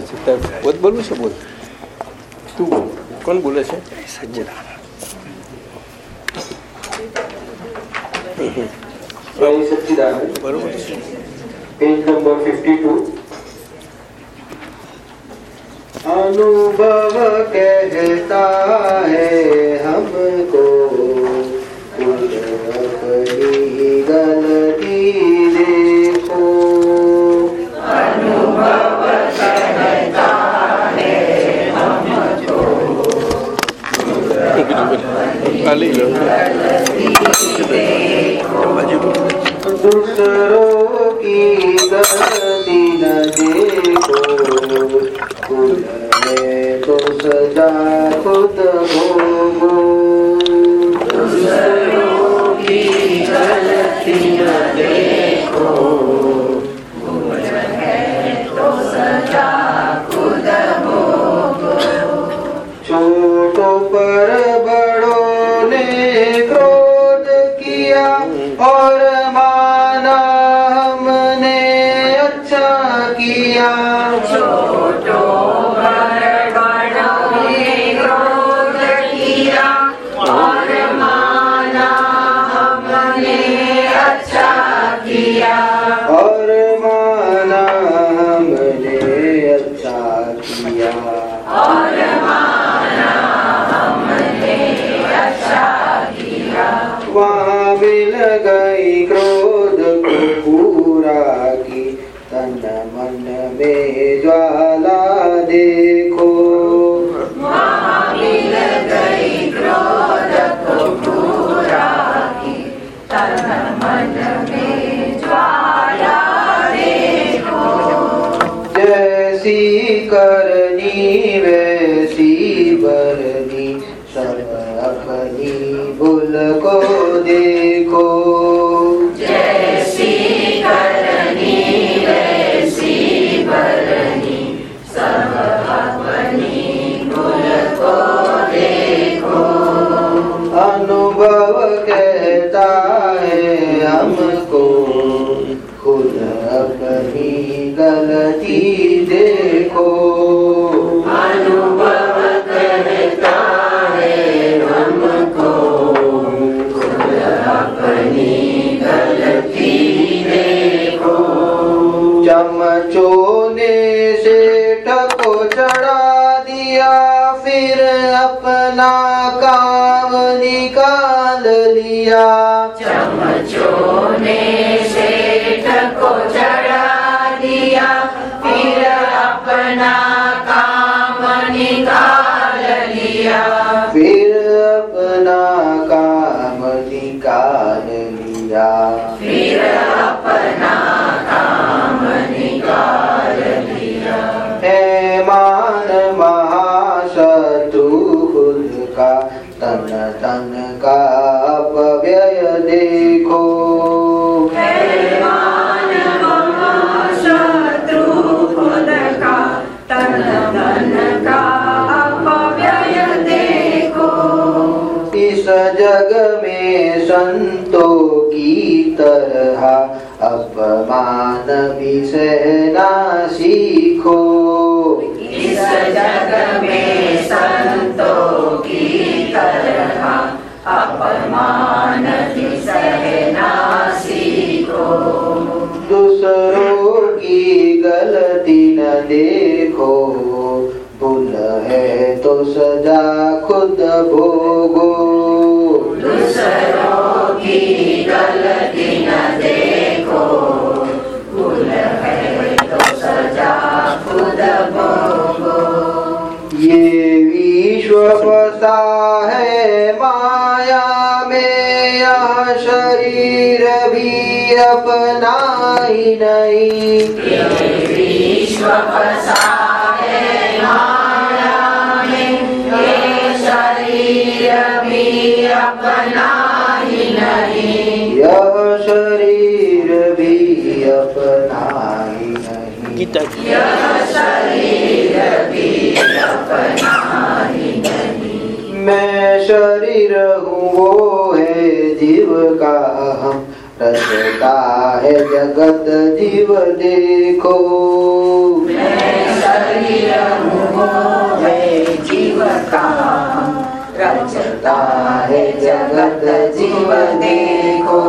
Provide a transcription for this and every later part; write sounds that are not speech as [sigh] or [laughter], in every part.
છે તાર બોધ બોલવું છે બોલ તું બોલ કોણ બોલે છે સજ્જના બરોબર પેજ નંબર ફિફ્ટી ટુ अनुभव कहता है हमको Alilo. Yeah. Madhave गीता यह शरीर भी अपना ही मैं शरीर हूँ वो है जीव का हम रचता है जगत जीव देखो। रचता है जगत जीव देखो।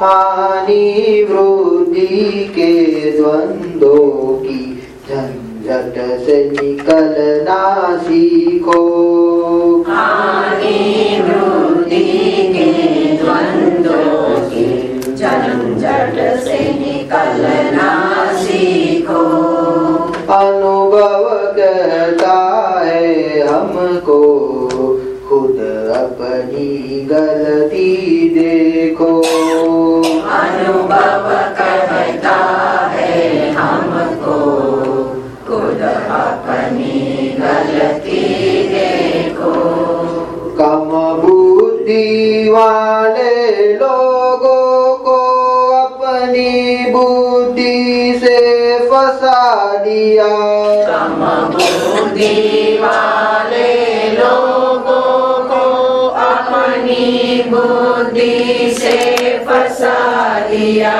हानि वृद्धि के द्वंद्वों की झंझट से निकलना सीखो। हानि वृद्धि के द्वंद्वों से निकलना सीखो अनुभव कहता है हमको खुद अपनी गलती देखो। अनुभव कहता है हमको खुद अपनी गलती देखो। कम बुद्धि वाले दिया। कम बुद्धि वाले लोगों को अपनी बुद्धि से फंसा दिया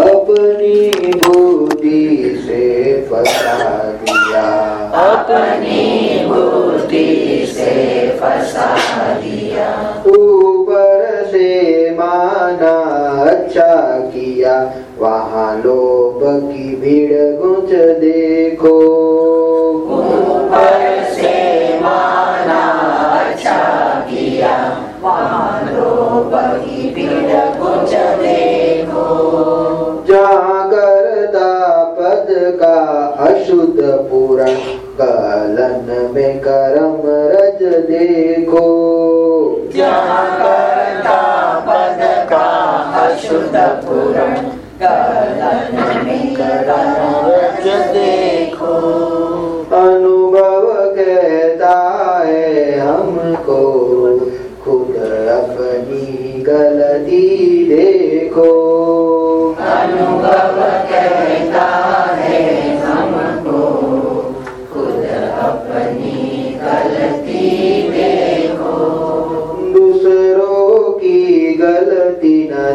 अपनी बुद्धि से फंसा दिया। अपनी बुद्धि से फंसा दिया। ऊपर से माना अच्छा किया। वहाँ लोग की भीड़ गुंज देखो। ऊपर से अच्छा किया लोग की भीड़ कुछ देखो जागरता पद का अशुद्ध पूरण कलन में करम रज देखो। जहाँ करता पद का अशुद्ध गलन देखो अनुभव कहता है हमको खुद अपनी गलती देखो खुद अपनी गलती दूसरों की गलती न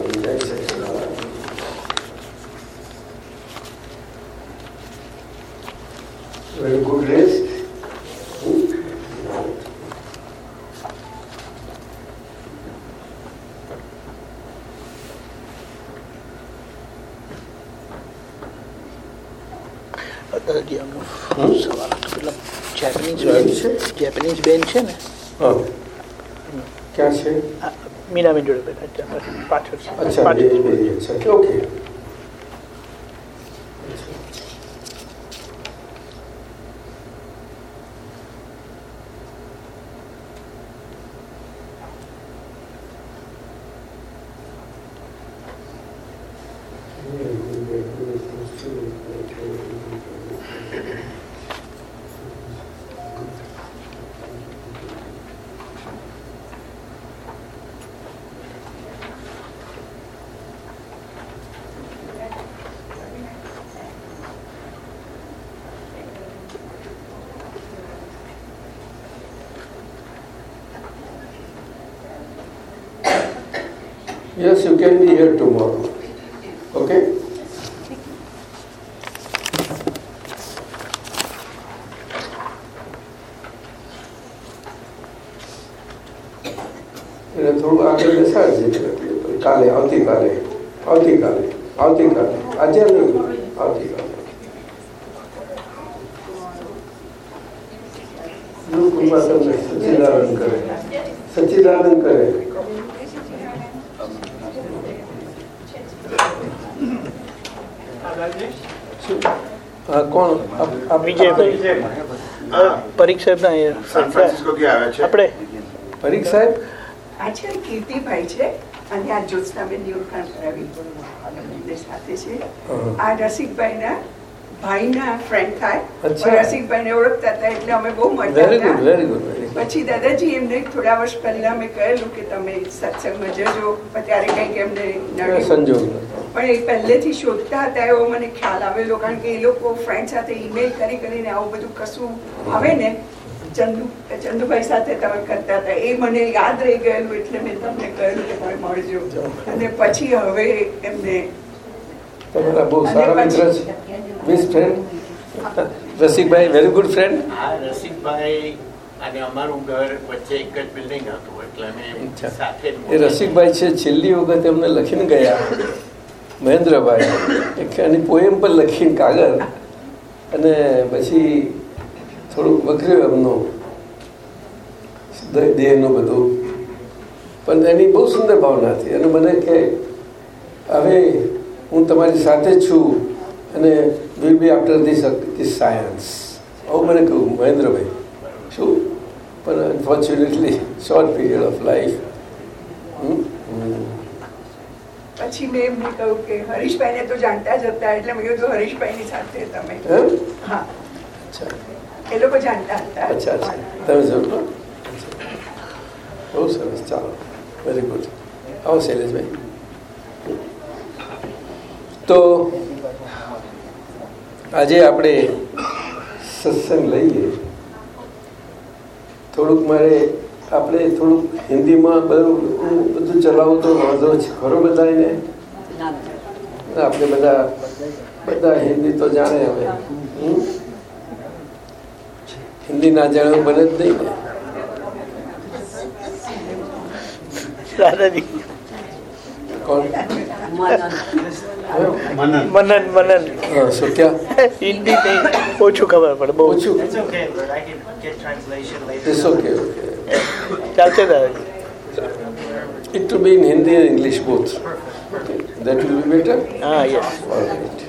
I mean to do that. Parted. Okay. que el હા, પરીક્ષા ના આપણે પરીખ સાહેબ? આ છે કીર્તિભાઈ છે અને આ જ્યોત્સનાબેનની ઓળખાણ કરાવી. અને બંને સાથે છે. આ રસિકભાઈના ભાઈના ફ્રેન્ડ થાય. રસિકભાઈને ઓળખતા હતા એટલે અમે બહુ મજા વેરી ગુડ હતા વેરી ગુડ વેરી ગુડ પછી દાદાજી એમને થોડા વર્ષ પહેલા મેં કહેલું કે તમે સત્સંગમાં જજો. ત્યારે કંઈક એમને. સંજોગ. પણ એ પહેલેથી શોધતા હતા એવો મને ખ્યાલ આવેલો. કારણ કે એ લોકો ફ્રેન્ડ સાથે ઈમેલ કરી કરીને આવું બધું કશું આવે ને ચંદુ ચંદુભાઈ સાથે તમે કરતા હતા. એ મને યાદ રહી ગયેલું એટલે મેં તમને કહ્યું કે તમે મળજો. અને પછી હવે એમને તમારા બહુ સારા મિત્ર છે. Best friend Rasikbhai very good friend આ રસિકભાઈ અને અમારું ઘર વચ્ચે એક જ બિલ્ડિંગ હતું એટલે અમે. સાથે એ રસિકભાઈ છે છેલ્લી વખત એમને લખીને ગયા. મહેન્દ્રભાઈ એની પોએમ પર લખીને કાગળ અને પછી થોડુંક વકર્યું એમનું દેહનું બધું. પણ એની બહુ સુંદર ભાવના હતી. અને મને કે, હવે હું તમારી સાથે છું અને will be after this this science આવું મને કહ્યું, મહેન્દ્રભાઈ, શું? પણ unfortunately short period of life પછી મેં એમને કહ્યું કે હરીશભાઈને તો જાણતા જ હતા એટલે મેં કીધું હરીશભાઈની સાથે તમે. હા. એ લોકો જાણતા હતા. અચ્છા તમે જરૂર બહુ સરસ. ચાલો. વેરી ગુડ આવો શૈલેષભાઈ. તો આજે આપણે સત્સંગ લઈએ. થોડુંક મારે આપણે થોડુંક હિન્દીમાં બધું હું બધું ચલાવું તો વાંધો છે ખરો બધાને આપણે બધા બધા હિન્દી તો જાણે હવે હમ? હિન્દી ના જાણે એવું બને જ નહીં ને દાદાજી કોણ મનન મનન હા, શું ક્યાં હિન્દી નહીં ઓછું ખબર પડે બહુ ઓછું It's okay, but I can get translation later. It's okay Calcutta. It to be in Hindi and English both. That will be better? Ah, yes. All right.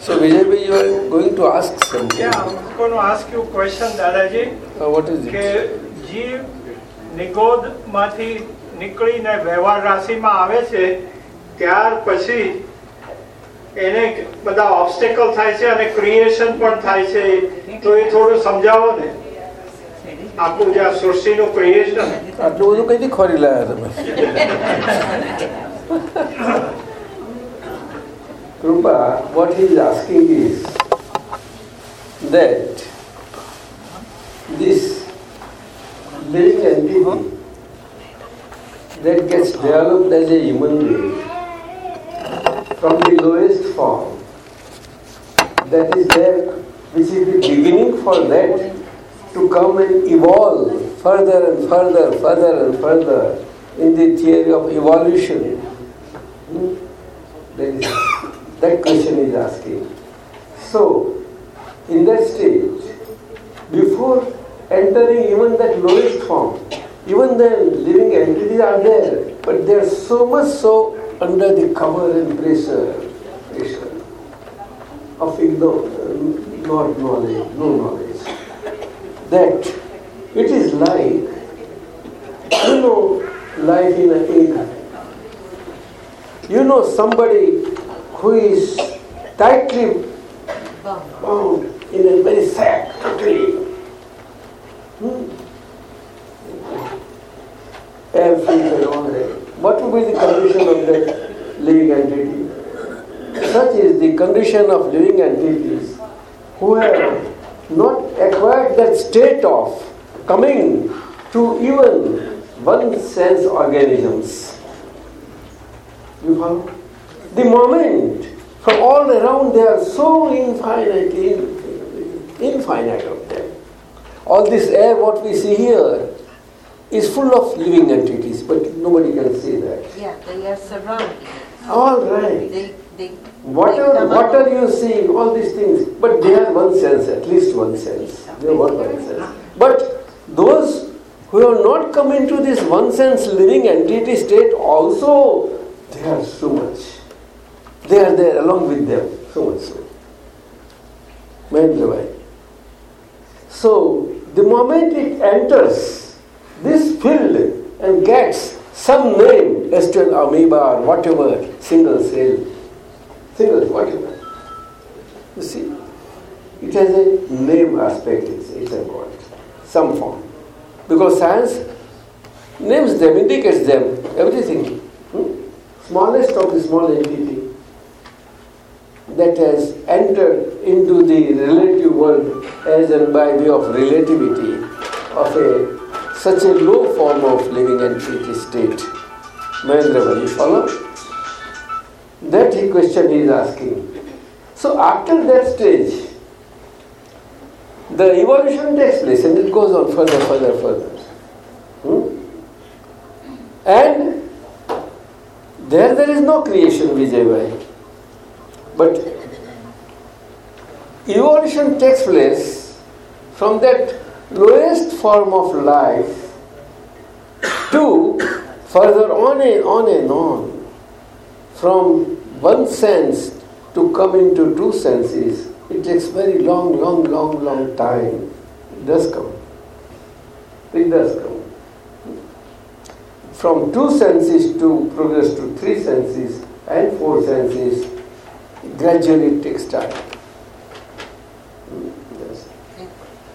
So, Vijay, you are going to ask something. Yeah, I'm going to ask you a question, Dadaji. Uh, what is it? જીવ નિગોદમાંથી નીકળીને વ્યવહાર રાશિમાં આવે છે ત્યાર પછી એને બધા ઓબ્સ્ટેકલ થાય છે અને ક્રિએશન પણ થાય છે તો એ થોડું સમજાવો ને આખું જે આ સૃષ્ટિનું ક્રિએશન આટલું બધું કઈથી ખોરી લાયા તમે what he is asking is that this living entity that gets developed as a human being from the lowest form, that is there, which is the beginning for that to come and evolve further and further, further and further in the theory of evolution. Hmm? That, question is asking. So, in that stage, before entering even that lowest form, even then living entities are there, but they are so much so under the cover and pressure, pressure of igno- uh, not knowledge, no knowledge. That it is like, you know, life in a in, you know somebody who is tightly bound in a very sack, totally. Hmm? Filter on it. What will be the condition of that living entity? Such is the condition of living entities who have not acquired that state of coming to even one sense organisms. You follow? The moment from all around they are so infinite, infinite of them. all this air what we see here is full of living entities, but nobody can see that. Yeah, they are surrounded. All right. They, they. Whatever, they come what are you seeing? All these things, but they have one sense, at least one sense. They have one, one sense. But those who have not come into this one sense living entity state also, they are so much. They are there along with them, so much so. Mahendra Bhai. So, the moment it enters this field and gets some name, as amoeba or whatever, single cell, single whatever. You see, it has a name aspect, it's, it's some form. Because science names them, indicates them, everything. Hmm? Smallest of the small entity that has entered into the relative world as and by way of relativity of a such a low form of living and entity state. Mahendra, Bhai, you follow? That he question he is asking. So after that stage, the evolution takes place and it goes on further, further, further. Hmm? And there there is no creation, Vijay But evolution takes place from that lowest form of life to further on and on and on. From one sense to come into two senses, it takes very long, long, long, long time. It does come. It does come. From two senses to progress to three senses and four senses, gradually it takes time. Hmm, yes.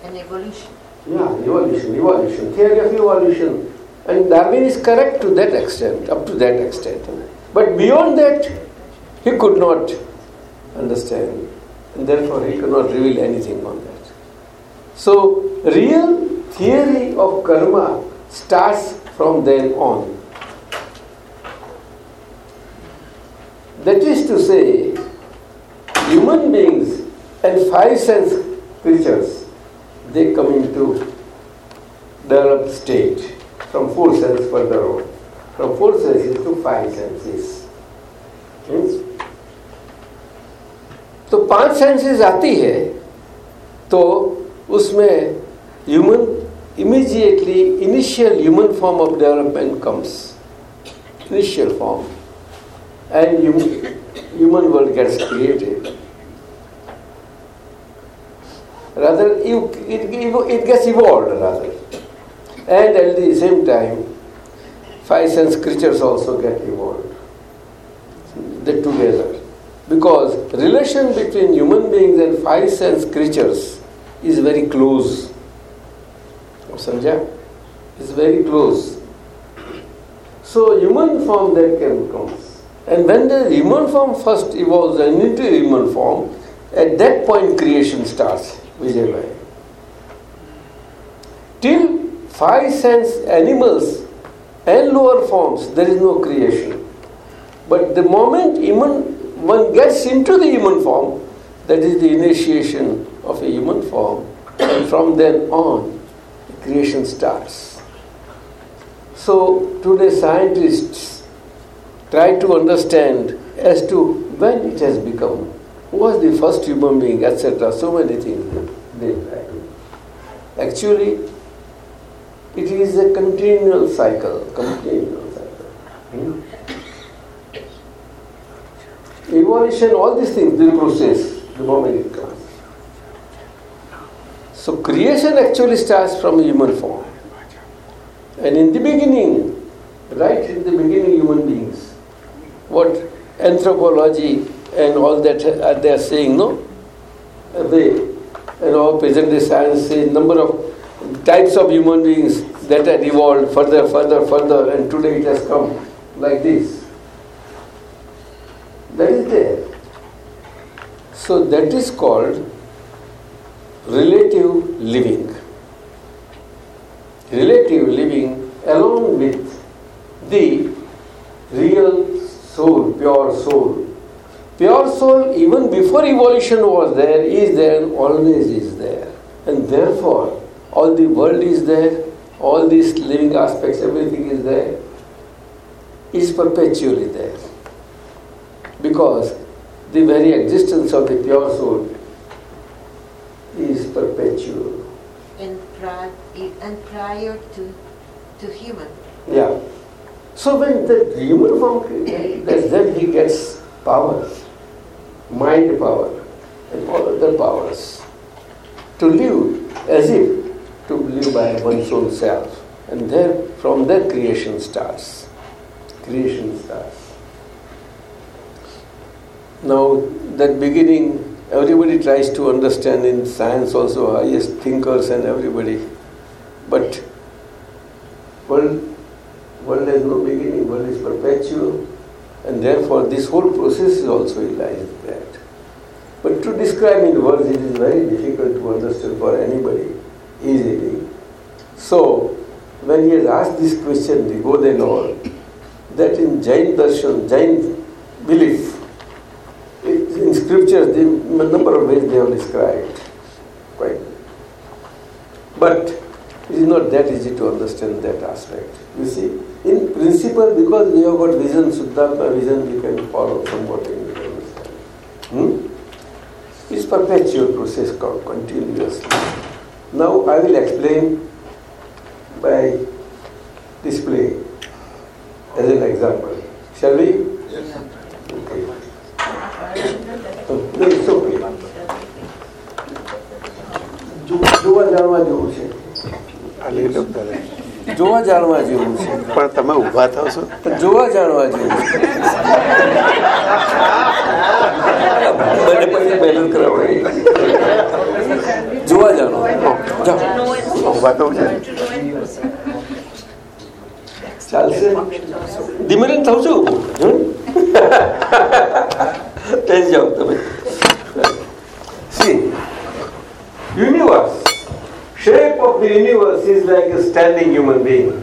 An evolution. Yeah, evolution, evolution, theory of evolution. And Darwin is correct to that extent, up to that extent. But beyond that, he could not understand. And therefore, he could not reveal anything on that. So, real theory of karma starts from then on. That is to say, human beings and five sense creatures, they come into developed state from four senses further on. From four senses to five senses. Means तो पाँच senses आती है तो उसमें human initial human form of development comes initial form and human, human world gets created rather you, it, it gets evolved rather and at the same time five sense creatures also get evolved they together because relation between human beings and five sense creatures is very close Samjha? Is very close. So human form then can comes. And when the human form first evolves and into human form, at that point creation starts. Vijay. Till five sense animals and lower forms, there is no creation. But the moment human one gets into the human form, that is the initiation of a human form, and from then on, creation starts. So today scientists try to understand as to when it has become, who was the first human being, etc. So many things they. Actually, it is a continual cycle, continual cycle. Hmm? Evolution, all these things, the process, the moment it comes. So creation actually starts from a human form. And in the beginning, right in the beginning, human beings, what anthropology and all that uh, they are saying, no? They, you know, present day science says number of types of human beings that had evolved further, further, further, and today it has come like this. That is there. So that is called relative living. Relative living along with the real soul, pure soul. Pure soul, even before evolution was there, is there, always is there. And therefore, all the world is there, all these living aspects, everything is there, is perpetually there. Because the very existence of the pure soul is perpetual. And prior, and prior to, to human. Yeah. So when the human form [laughs] created, then he gets power, mind power, and all other powers to live as if to live by one's own self. And there, from there, creation starts. Creation starts. Now, that beginning, everybody tries to understand in science also, highest thinkers and everybody. But world, world has no beginning, world is perpetual, and therefore this whole process is also lies in that. But to describe in words, it is very difficult to understand for anybody easily. So, when he has asked this question, the and all, that in Jain darshan, Jain belief, in scriptures, the number of ways they have described. Quite. But it is not that easy to understand that aspect. You see, in principle, because we have got vision, Suddhatma vision, we can follow somewhat and we can understand. Hmm? It's perpetual process called continuously. Now I will explain by display as an example. Shall we? Yes. Okay. No, it's okay. જોવા જાણવા જેવું છે આલી લો કરે જોવા જાણવા જેવું છે. પણ તમે ઊભા થાવ છો? જોવા જાણવા જેવું જોવા જાણવા. ઊભા થવું છે? ચાલશે. ધીમે રહીને થવું છું? જાઓ તમે. Is like a standing human being.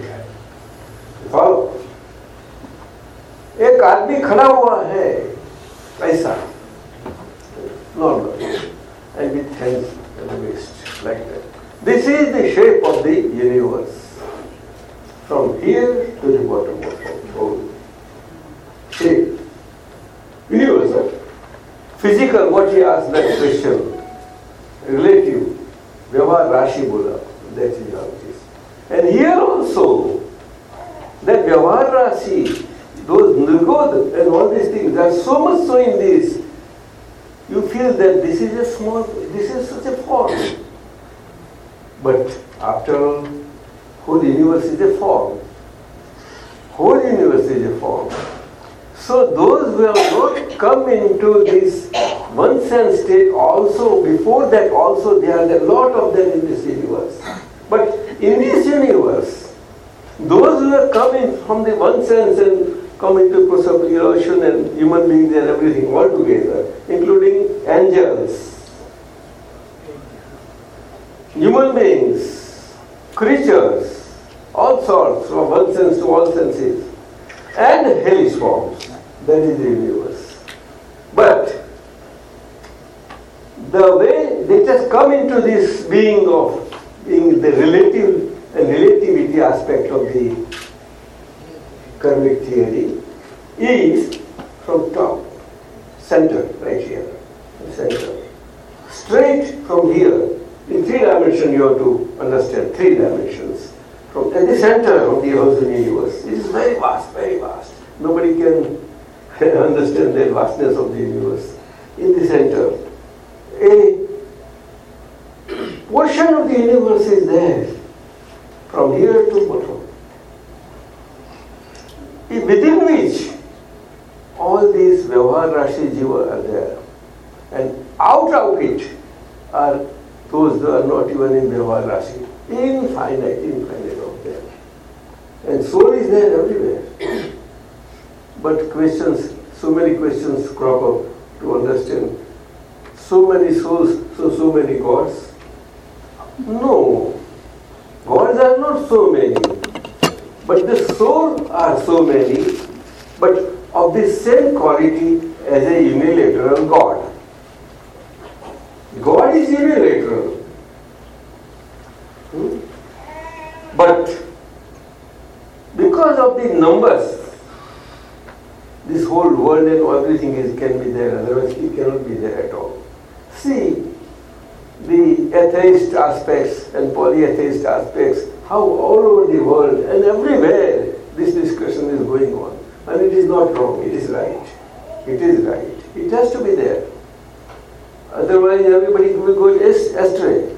is unilateral. Hmm? But because of the numbers, this whole world and everything is can be there, otherwise it cannot be there at all. See the atheist aspects and polytheist aspects, how all over the world and everywhere this discussion is going on. And it is not wrong, it is right. It is right. It has to be there. Otherwise everybody will go as- astray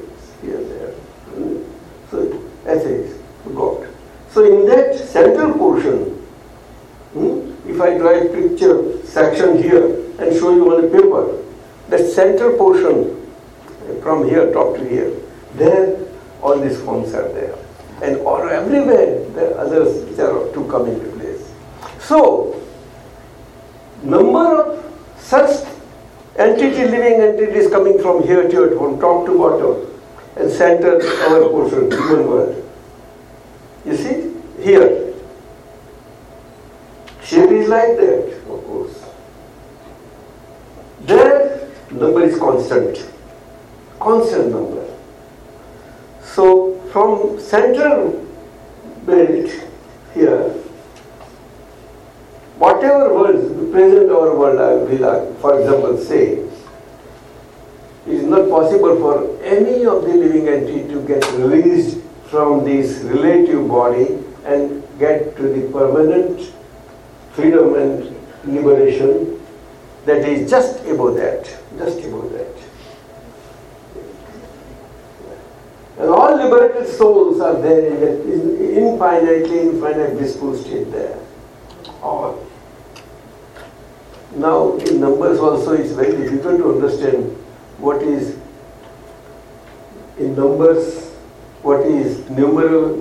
here there. Hmm? So atheist, God. So in that central portion, hmm, if I draw a picture section here and show you on a paper, that central portion from here top to here, there all these forms are there. And all everywhere the others which are to come into place. So number of such entity living entities coming from here to here, from top to bottom, and center our portion, human world. You see, here. Shape is like that, of course. There, number is constant. Constant number. So, from central belt here, whatever worlds, present our world, I will, uh, for example, say, it is not possible for any of the living entity to get released from this relative body and get to the permanent freedom and liberation that is just above that, just above that. And all liberated souls are there in that infinitely infinite blissful state there. All. Now in numbers also it's very difficult to understand what is in numbers, what is numeral,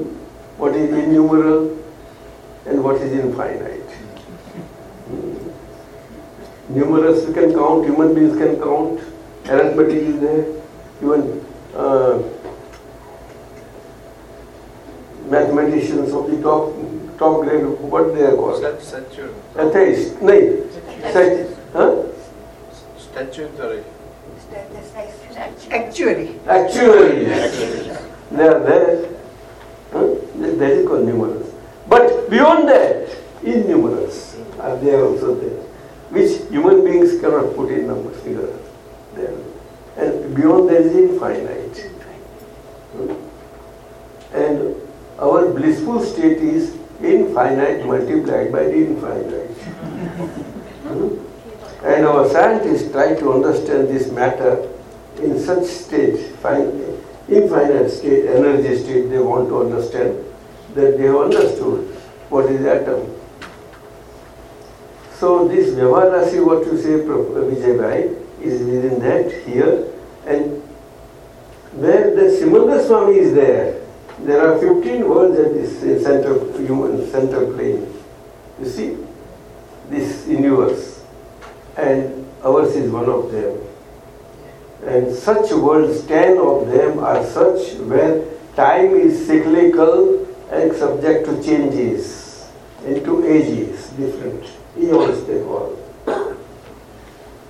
what is innumerable, and what is infinite. Hmm. Numerous you can count, human beings can count, arithmetic is there, even uh, mathematicians of the top top grade, what they are called? Statue. Atheist, no, such, huh? Statutory. Actually, Actually, they are there. Huh? That is called numerous. But beyond that, innumerous hmm. are there also there, which human beings cannot put in number figure. There. And beyond that is infinite. Hmm? And our blissful state is infinite multiplied by the infinite. Hmm? And our scientists try to understand this matter in such state, fin- infinite state, energy state, they want to understand that they have understood what is atom. So this Vyavarasi, what you say, Prof. Vijay Bhai, is within that here, and where the Simandhar Swami is there, there are 15 worlds at this center, human center plane. You see, this universe, and ours is one of them. And such worlds, 10 of them are such where time is cyclical and subject to changes into ages, different eons they call.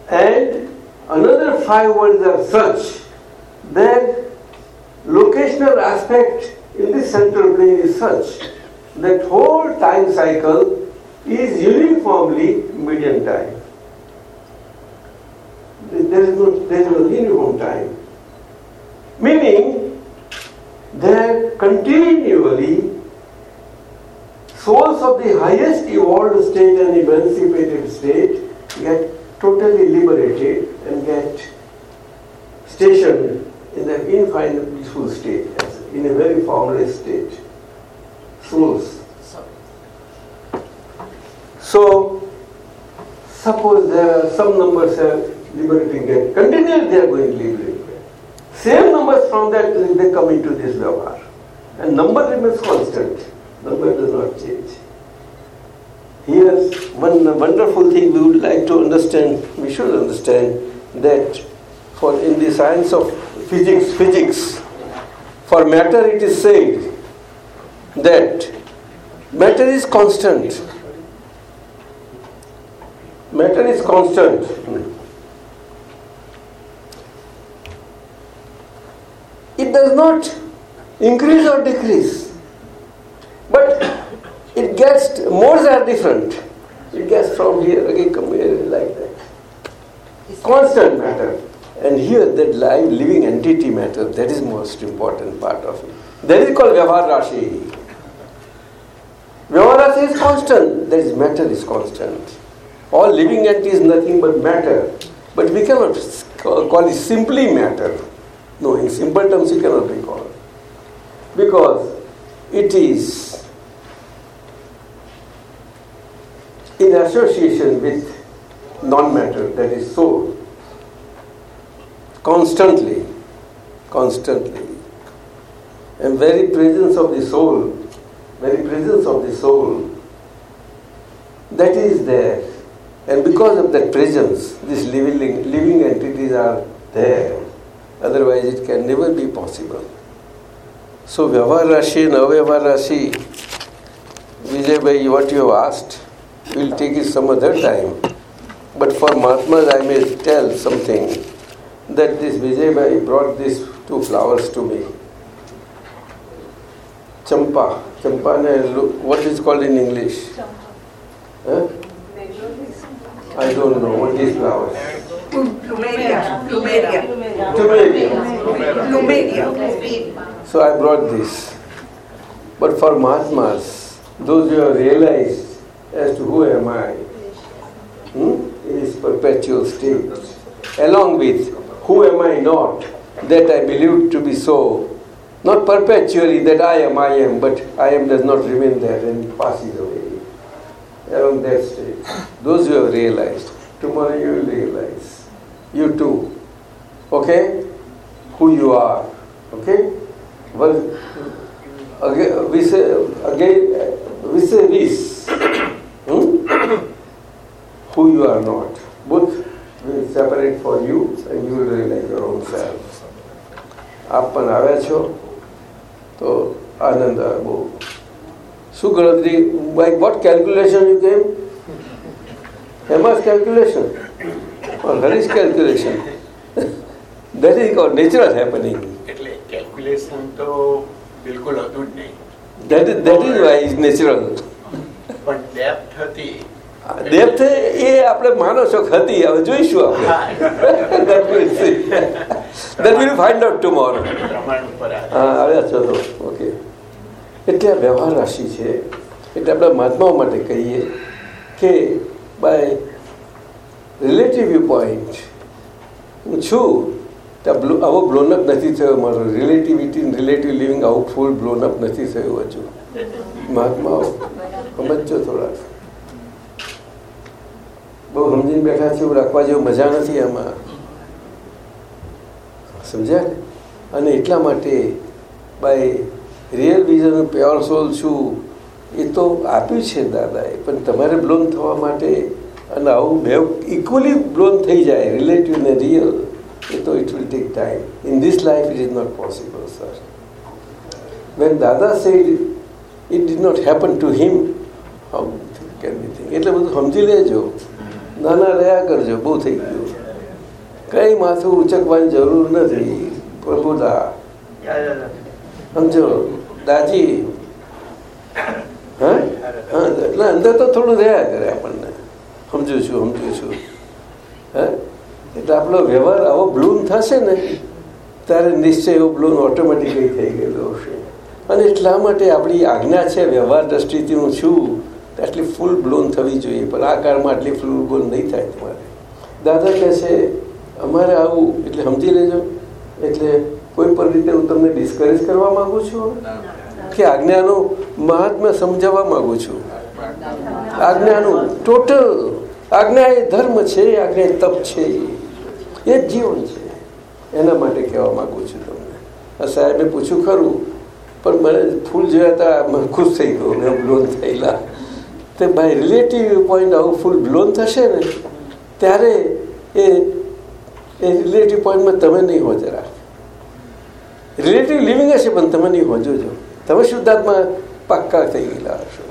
And another five worlds are such that locational aspect in this central plane is such that whole time cycle is uniformly median time. There is no, there is no uniform time. Meaning that continually souls of the highest evolved state and emancipated state get totally liberated and get stationed in the infinite blissful state, in a very formless state. Souls. So, suppose there are some numbers are liberating get continually they are going to liberate. Same numbers from that they come into this Vyavahar. And number remains constant. Number does not change. Here's one wonderful thing we would like to understand, we should understand that for in the science of physics, physics, for matter it is said that matter is constant. Matter is constant. It does not increase or decrease, but it gets modes are different. It gets from here, again come here, like that. Constant matter. And here that live living entity matter, that is most important part of it. That is called Vyavahar Rashi. Vyavahar Rashi is constant, that is matter is constant. All living entity is nothing but matter. But we cannot call it simply matter. No, in simple terms it cannot be called. Because it is in association with non-matter, that is soul, constantly, constantly. And very presence of the soul, very presence of the soul, that is there. And because of that presence, these living, living entities are there. Otherwise, it can never be possible. So, Vyavahar Rashi and Rashi, Vijay Bhai, what you have asked, we'll take it some other time. But for Mahatmas, I may tell something that this Vijay Bhai brought these two flowers to me. Champa. Champa, what is called in English? Huh? I don't know what is flowers. Plumeria, plumeria, Plumeria. plumeria. So I brought this. But for Mahatmas, those who have realized as to who am I, hmm, in this perpetual state, along with who am I not, that I believe to be so, not perpetually that I am, I am, but I am does not remain there and passes away. Along that state, those who have realized, tomorrow you will realize, you too, okay, who you are, okay? Well, again, we say, again, we say this, hmm? [coughs] who you are not. Both will separate for you and you will realize your own self. આપ પણ આવ્યા છો તો આનંદ આવે બહુ શું ગણતરી by vote calculation you કેમ એમાં calculation harish calculation that is called natural happening એટલે કેલ્ક્યુલેશન તો બિલકુલ હતું જ નહીં that is why is natural પણ ડેપ્થ હતી ડેપ્થ એ આપણે માનો છો હતી. હવે જોઈશું આપણે. પ્રમાણ ઉપર આવે. હા આવ્યા છો તો ઓકે. એટલે આ વ્યવહાર રાશિ છે. એટલે આપણે મહાત્માઓ માટે કહીએ કે બાય રિલેટિવ વ્યૂ પોઈન્ટ હું છું. તો આવો બ્લોનઅપ નથી થયો મારો. રિલેટિવિટી રિલેટિવ લિવિંગ આવું ફૂલ બ્લોનઅપ નથી થયું હજુ. મહાત્માઓ સમજો થોડા બહુ સમજીને બેઠા છે એવું રાખવા જેવું મજા નથી આમાં. સમજ્યા? અને એટલા માટે by real vision pure soul છું. એ તો આપ્યું છે દાદાએ, પણ તમારે બ્લોન થવા માટે અને આવું બે ઇક્વલી બ્લોન થઈ જાય રિલેટિવ ને રિયલ એ તો it will take time in this life it is not possible sir when Dada said it did not happen to him how can be thing એટલે બધું સમજી લેજો. નાના રહ્યા કરજો, બહુ થઈ ગયું. કઈ માથું ઉચકવાની જરૂર નથી પ્રભુદા સમજો? દાજી. હા? એટલે અંદર તો થોડું રહ્યા કરે આપણને. સમજુ છું સમજુ છું. હે? એટલે આપણો વ્યવહાર આવો બ્લૂમ થશે ને, ત્યારે નિશ્ચય એવો બ્લૂમ ઓટોમેટિકલી થઈ ગયેલો હશે. અને એટલા માટે આપણી આજ્ઞા છે, વ્યવહાર દ્રષ્ટિથી હું છું. આટલી ફૂલ બ્લોન થવી જોઈએ, પણ આ કાળમાં આટલી ફૂલ બ્લોન નહીં થાય તમારે. દાદા કહે છે, અમારે આવું, એટલે સમજી લેજો. એટલે કોઈ પણ રીતે હું તમને ડિસ્કરેજ કરવા માંગુ છું? કે આજ્ઞાનું મહાત્મા સમજાવવા માંગુ છું? આજ્ઞાનું ટોટલ આજ્ઞા એ ધર્મ છે, આજ્ઞા એ તપ છે. એ જ જીવન છે. એના માટે કહેવા માંગુ છું તમને. સાહેબે પૂછ્યું ખરું, પણ મને ફૂલ જોયા હતા ખુશ થઈ ગયો બ્લોન થયેલા. તે બાય રિલેટિવ પોઈન્ટ આવું ફૂલ બ્લોન થશે ને, ત્યારે એ એ રિલેટિવ પોઈન્ટમાં તમે નહીં હો જરા રિલેટિવ લિવિંગ હશે, પણ તમે નહીં હોજો જો. તમે શુદ્ધાત્મા પાક્કા થઈ ગયેલા હશો.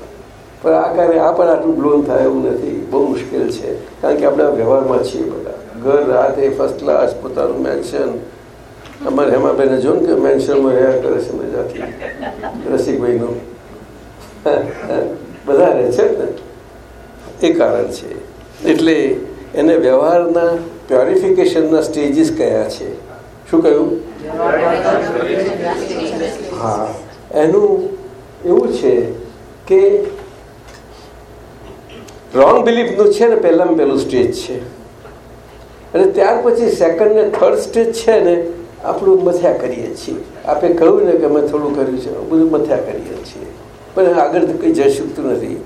પણ આ કાર્ય આ પણ આટલું બ્લોન થાય એવું નથી. બહુ મુશ્કેલ છે. કારણ કે આપણે વ્યવહારમાં છીએ બધા. ઘર, રાતે ફર્સ્ટ ક્લાસ પોતાનું મેન્શન અમારે હેમાબેને જો ને કે મેન્શનમાં રહ્યા કરે છે મજાથી. રસિકભાઈનું. વધારે છે ને? એ કારણ છે. એટલે એને વ્યવહારના પ્યોરિફિકેશનના સ્ટેજીસ કયા છે? શું કહ્યું? હા. એનું એવું છે કે રોંગ બિલીફનું છે ને પહેલાં પહેલું સ્ટેજ છે. અને ત્યાર પછી સેકન્ડ ને થર્ડ સ્ટેજ છે ને આપણું મથ્યા કરીએ છીએ. આપણે કહ્યું ને કે અમે થોડું કર્યું છે, બધું મથ્યા કરીએ છીએ. આગળ કંઈ જઈ શકતું નથી.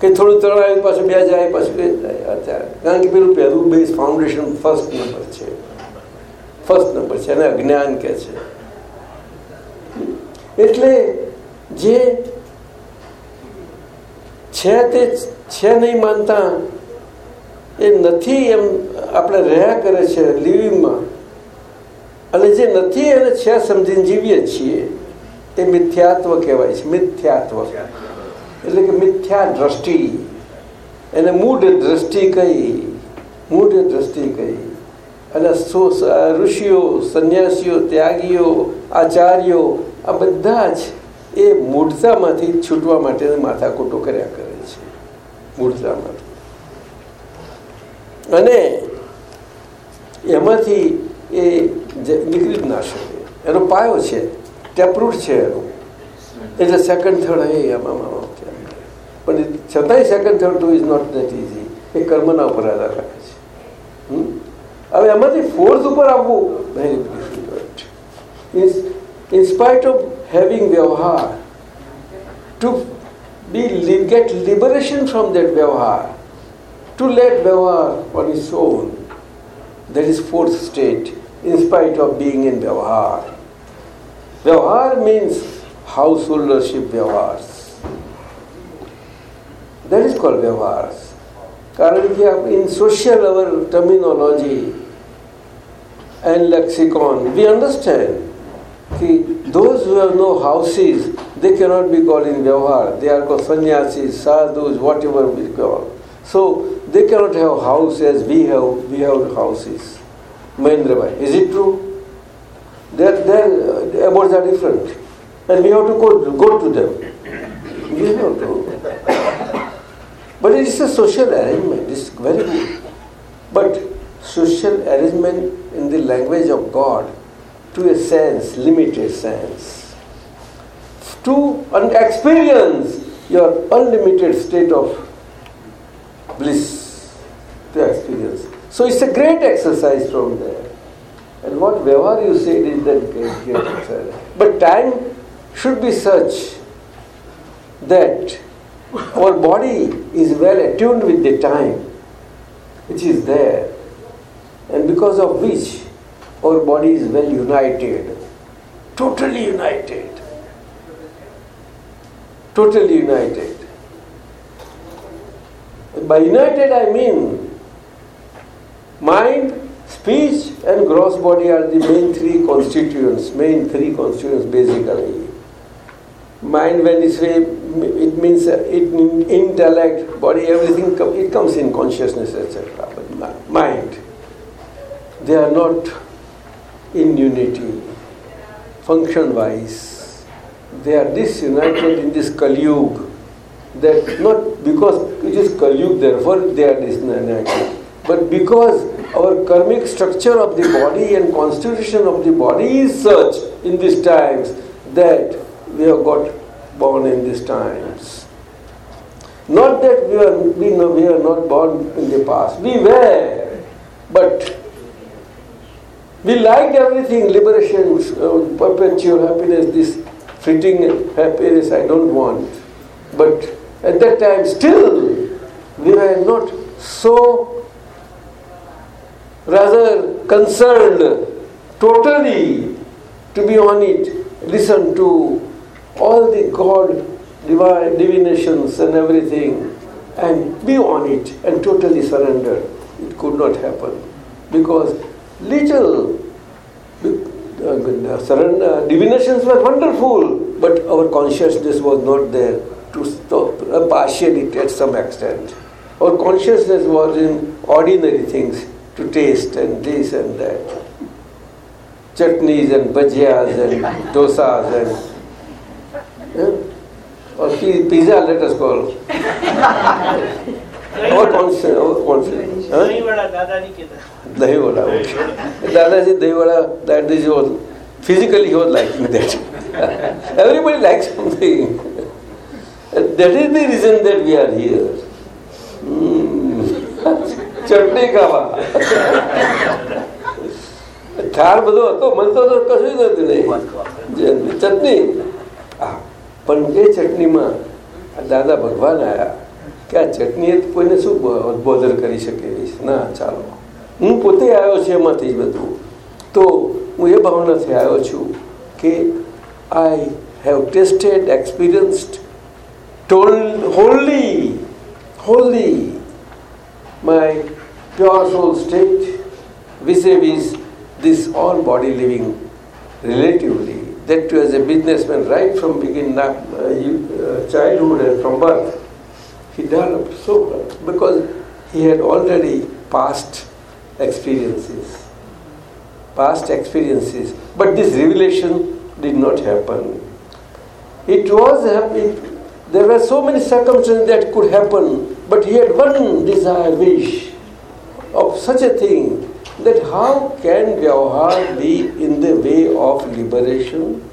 કંઈ થોડું ત્રણ પાછું બે જાય પાછું બે જાય અત્યારે. કારણ કે પેલું પહેલું બેઝ ફાઉન્ડેશન ફર્સ્ટ નંબર છે. ફર્સ્ટ નંબર છે, એને અજ્ઞાન કહે છે. એટલે જે છે તે છે નહીં માનતા, એ નથી એમ આપણે રહ્યા કરે છે લિવિંગમાં અને જે નથી એને છે સમજીને જીવીએ છીએ એ મિથ્યાત્વ કહેવાય છે, મિથ્યાત્વ. એટલે કે મિથ્યા દ્રષ્ટિ. એને મૂઢ દ્રષ્ટિ કહી, મૂઢ દ્રષ્ટિ કહી. અને ઋષિઓ, સંન્યાસીઓ, ત્યાગીઓ, આચાર્યો, આ બધા જ એ મૂળતામાંથી છૂટવા માટે માથાકૂટો કર્યા કરે છે. મૂળતામાંથી અને એમાંથી એ નીકળી જ ના શકે એનો પાયો છે. ટેપરૂટ છે એનો એટલે સેકન્ડ થર્ડ એ આમાં પણ છતાંય second third to is not that easy એ કર્મના ઉપર આધાર રાખે છે હવે એમાંથી ફોર્થ ઉપર આવવું very difficult in spite of having vyavahar, to be get liberation from that vyavahar, to let vyavahar on its own, that is fourth state, in spite of being in Vyavahar means householdership Vyavahars. That is called Vyavahars. Currently, in social our terminology and lexicon, we understand that those who have no houses, they cannot be called in Vyavahar. They are called sannyasis, sadhus, whatever we call. So they cannot have houses. we have, we have houses. Mahendrabhai, is it true? Their their uh, abodes are different, and we have to go go to them. We have to. But it is a social arrangement. It's very good. But social arrangement in the language of God to a sense, limited sense. To experience your unlimited state of bliss, to experience. So it's a great exercise from there. And what Vyavahar you said is that great, great exercise. But time should be such that our body is well attuned with the time which is there, and because of which our body is well united, totally united, totally united. By united, I mean mind, speech, and gross body are the main three constituents, main three constituents basically. Mind, when it's say, it means uh, it intellect, body, everything it comes in consciousness, etc. But mind, they are not in unity, function wise. They are disunited in this Kali. That not because it is Kali therefore they are disunited, but because our karmic structure of the body and constitution of the body is such in these times that we have got born in these times. Not that we are, we, know, we are not born in the past. We were, but we liked everything, liberation, uh, perpetual happiness, this fleeting happiness I don't want. But at that time, still, we were not so rather concerned totally to be on it, listen to all the God divinations and everything, and be on it and totally surrender. It could not happen because little uh, surrender divinations were wonderful, but our consciousness was not there to stop uh, partially at some extent. Our consciousness was in ordinary things to taste and this and that. Chutneys and bhajias and dosas and yeah? or pizza let us call. और कौन से और कौन से दही वड़ा दादाजी के दही वड़ा दादाजी दही vada that is your physically he was liking that [laughs] everybody likes something that is the reason that we are here. Hmm. [laughs] ચટણી ખાવા. ઠાર બધો હતો મનતો તો કશું જ નથી ચટણી. પણ એ ચટણીમાં દાદા ભગવાન આવ્યા કે આ ચટણી કોઈને શું બોધર કરી શકે? ના, ચાલો. હું પોતે આવ્યો છું એમાંથી જ બધું. તો હું એ ભાવનાથી આવ્યો છું કે I have tasted experienced toll wholly wholly my pure soul state vis-a-vis this all body living relatively. That too as a businessman right from begin uh, uh, childhood and from birth, he developed so well because he had already past experiences. Past experiences. But this revelation did not happen. It was happening. There were so many circumstances that could happen, but he had one desire, wish of such a thing that how can Vyavahar be in the way of liberation?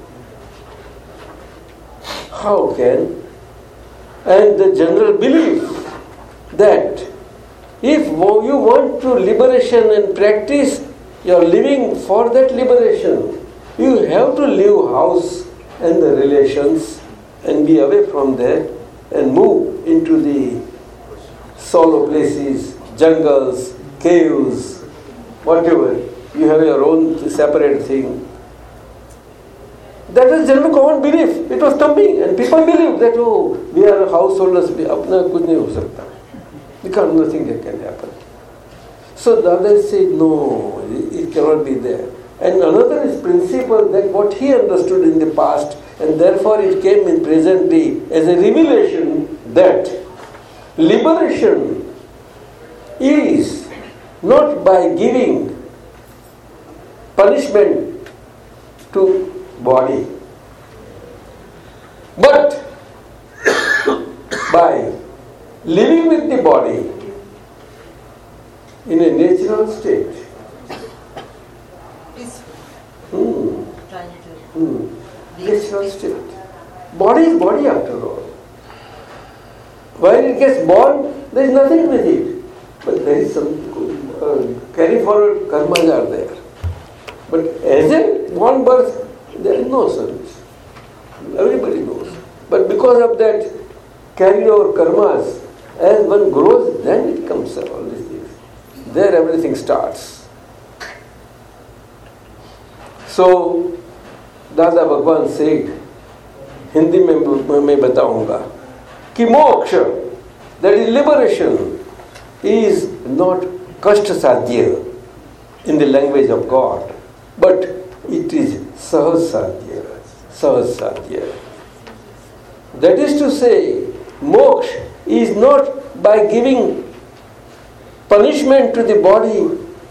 How can? And the general belief that if you want to liberation and practice, you are living for that liberation. You have to leave house and the relations and be away from there and move into the solo places, jungles, caves, whatever. You have your own separate thing. That is general common belief. It was coming and people believe that oh we are householders, we- अपना कुछ नहीं हो सकता. Because nothing that can happen. So the other said no, it it cannot be there. And another is principle that what he understood in the past and therefore it came in present day as a revelation that liberation is not by giving punishment to body but by living with the body in a natural state. Hmm. Hmm. Natural state. Body is body after all. When it gets born, there is nothing with it. But there is some uh, carry forward karmas are there. But as a born birth, there is no service. Everybody knows. But because of that carried over karmas, as one grows, then it comes up, all these things. There everything starts. So, दादा भगवान सेठ हिंदी में मैं बताऊँगा कि moksha that is liberation is not kashtasadhya in the language of God, but it is sahasadhya. Sahasadhya. That is to say, moksha is not by giving punishment to the body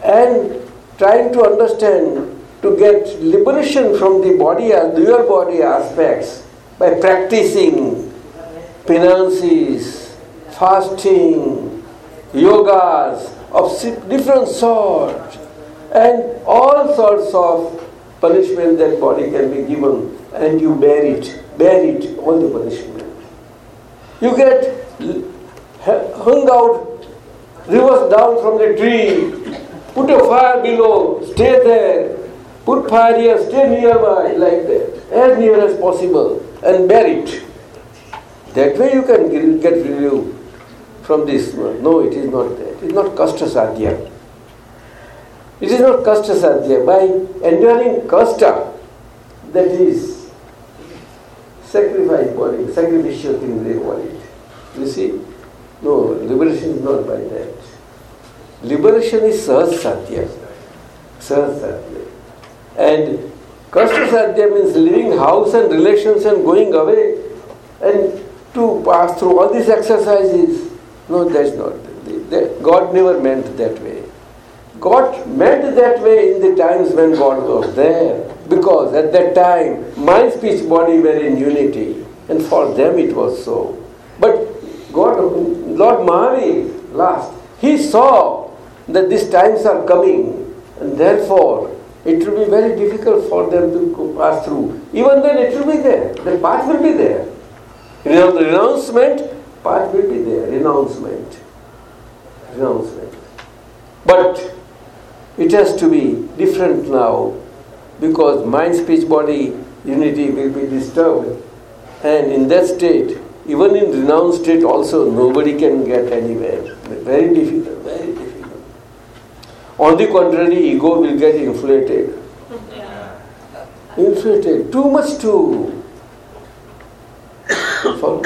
and trying to understand to get liberation from the body and your body aspects by practicing penances, fasting, yogas of different sorts, and all sorts of punishment that body can be given, and you bear it, bear it, all the punishment. You get hung out rivers down from the tree, put a fire below, stay there, put fire here, stay nearby, like that, as near as possible, and bear it. That way you can get- relief from this. No, it is not that. It is not kasta sadhya. It is not kasta sadhya. By enduring kasta, that is sacrifice body, sacrificial thing they call it. You see? No, liberation is not by that. Liberation is sahaj sadhya. Sahaj sadhya. And kasta sadhya means leaving house and relations and going away and to pass through all these exercises. No, that's not. God never meant that way. God meant that way in the times when God was there. Because at that time, mind, speech, body were in unity. and for them it was so. But God, Lord Mahavir, last, he saw that these times are coming, and therefore it will be very difficult for them to pass through. Even then, it will be there. The path will be there. Renouncement, path will be there. Renouncement. Renouncement. But it has to be different now because mind, speech, body unity will be disturbed. And in that state, even in renounced state also, nobody can get anywhere. Very difficult, very difficult. On the contrary, ego will get inflated. Inflated. Too much to follow.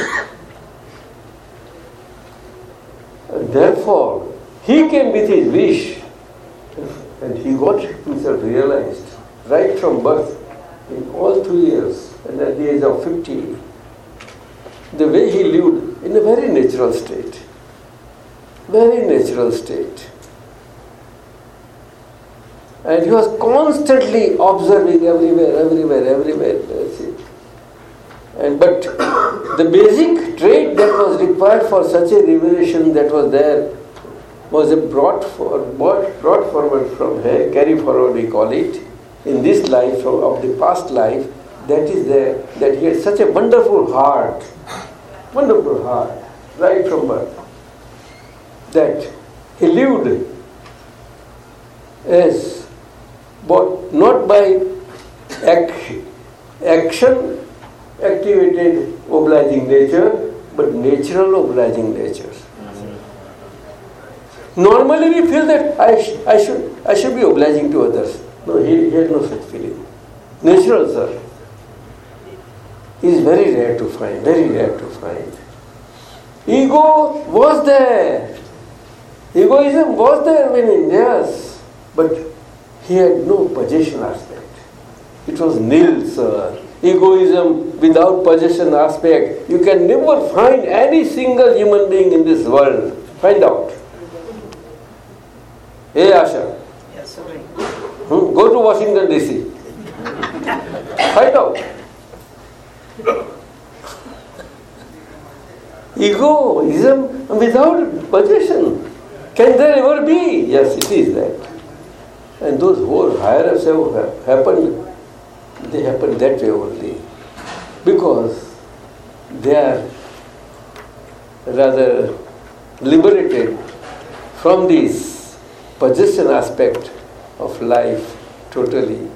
Therefore, he came with his wish and he got himself realized right from birth in all two years and at the age of 50 the way he lived in a very natural state very natural state. And he was constantly observing everywhere everywhere everywhere. That's it and but the basic trait that was required for such a revelation that was there was brought, for, brought, brought forward from here, carry forward we call it, in this life of the past life, that is there, that he had such a wonderful heart, wonderful heart, right from birth, that he lived as, but not by ac- action activated obliging nature, but natural obliging nature. Normally we feel that I, sh- I, should, I should be obliging to others. No, he, he had no such feeling. Natural, sir. Is very rare to find, very rare to find. Ego was there. Egoism was there when yes, but he had no possession aspect. It was nil, sir. Egoism without possession aspect. You can never find any single human being in this world. Find out. Hey Asha. Yes, sir. Hmm? Go to Washington DC. Find out. Egoism without possession. Can there ever be? Yes, it is that. And those whole higher ups have happened, they happen that way only. Because they are rather liberated from this possession aspect of life totally.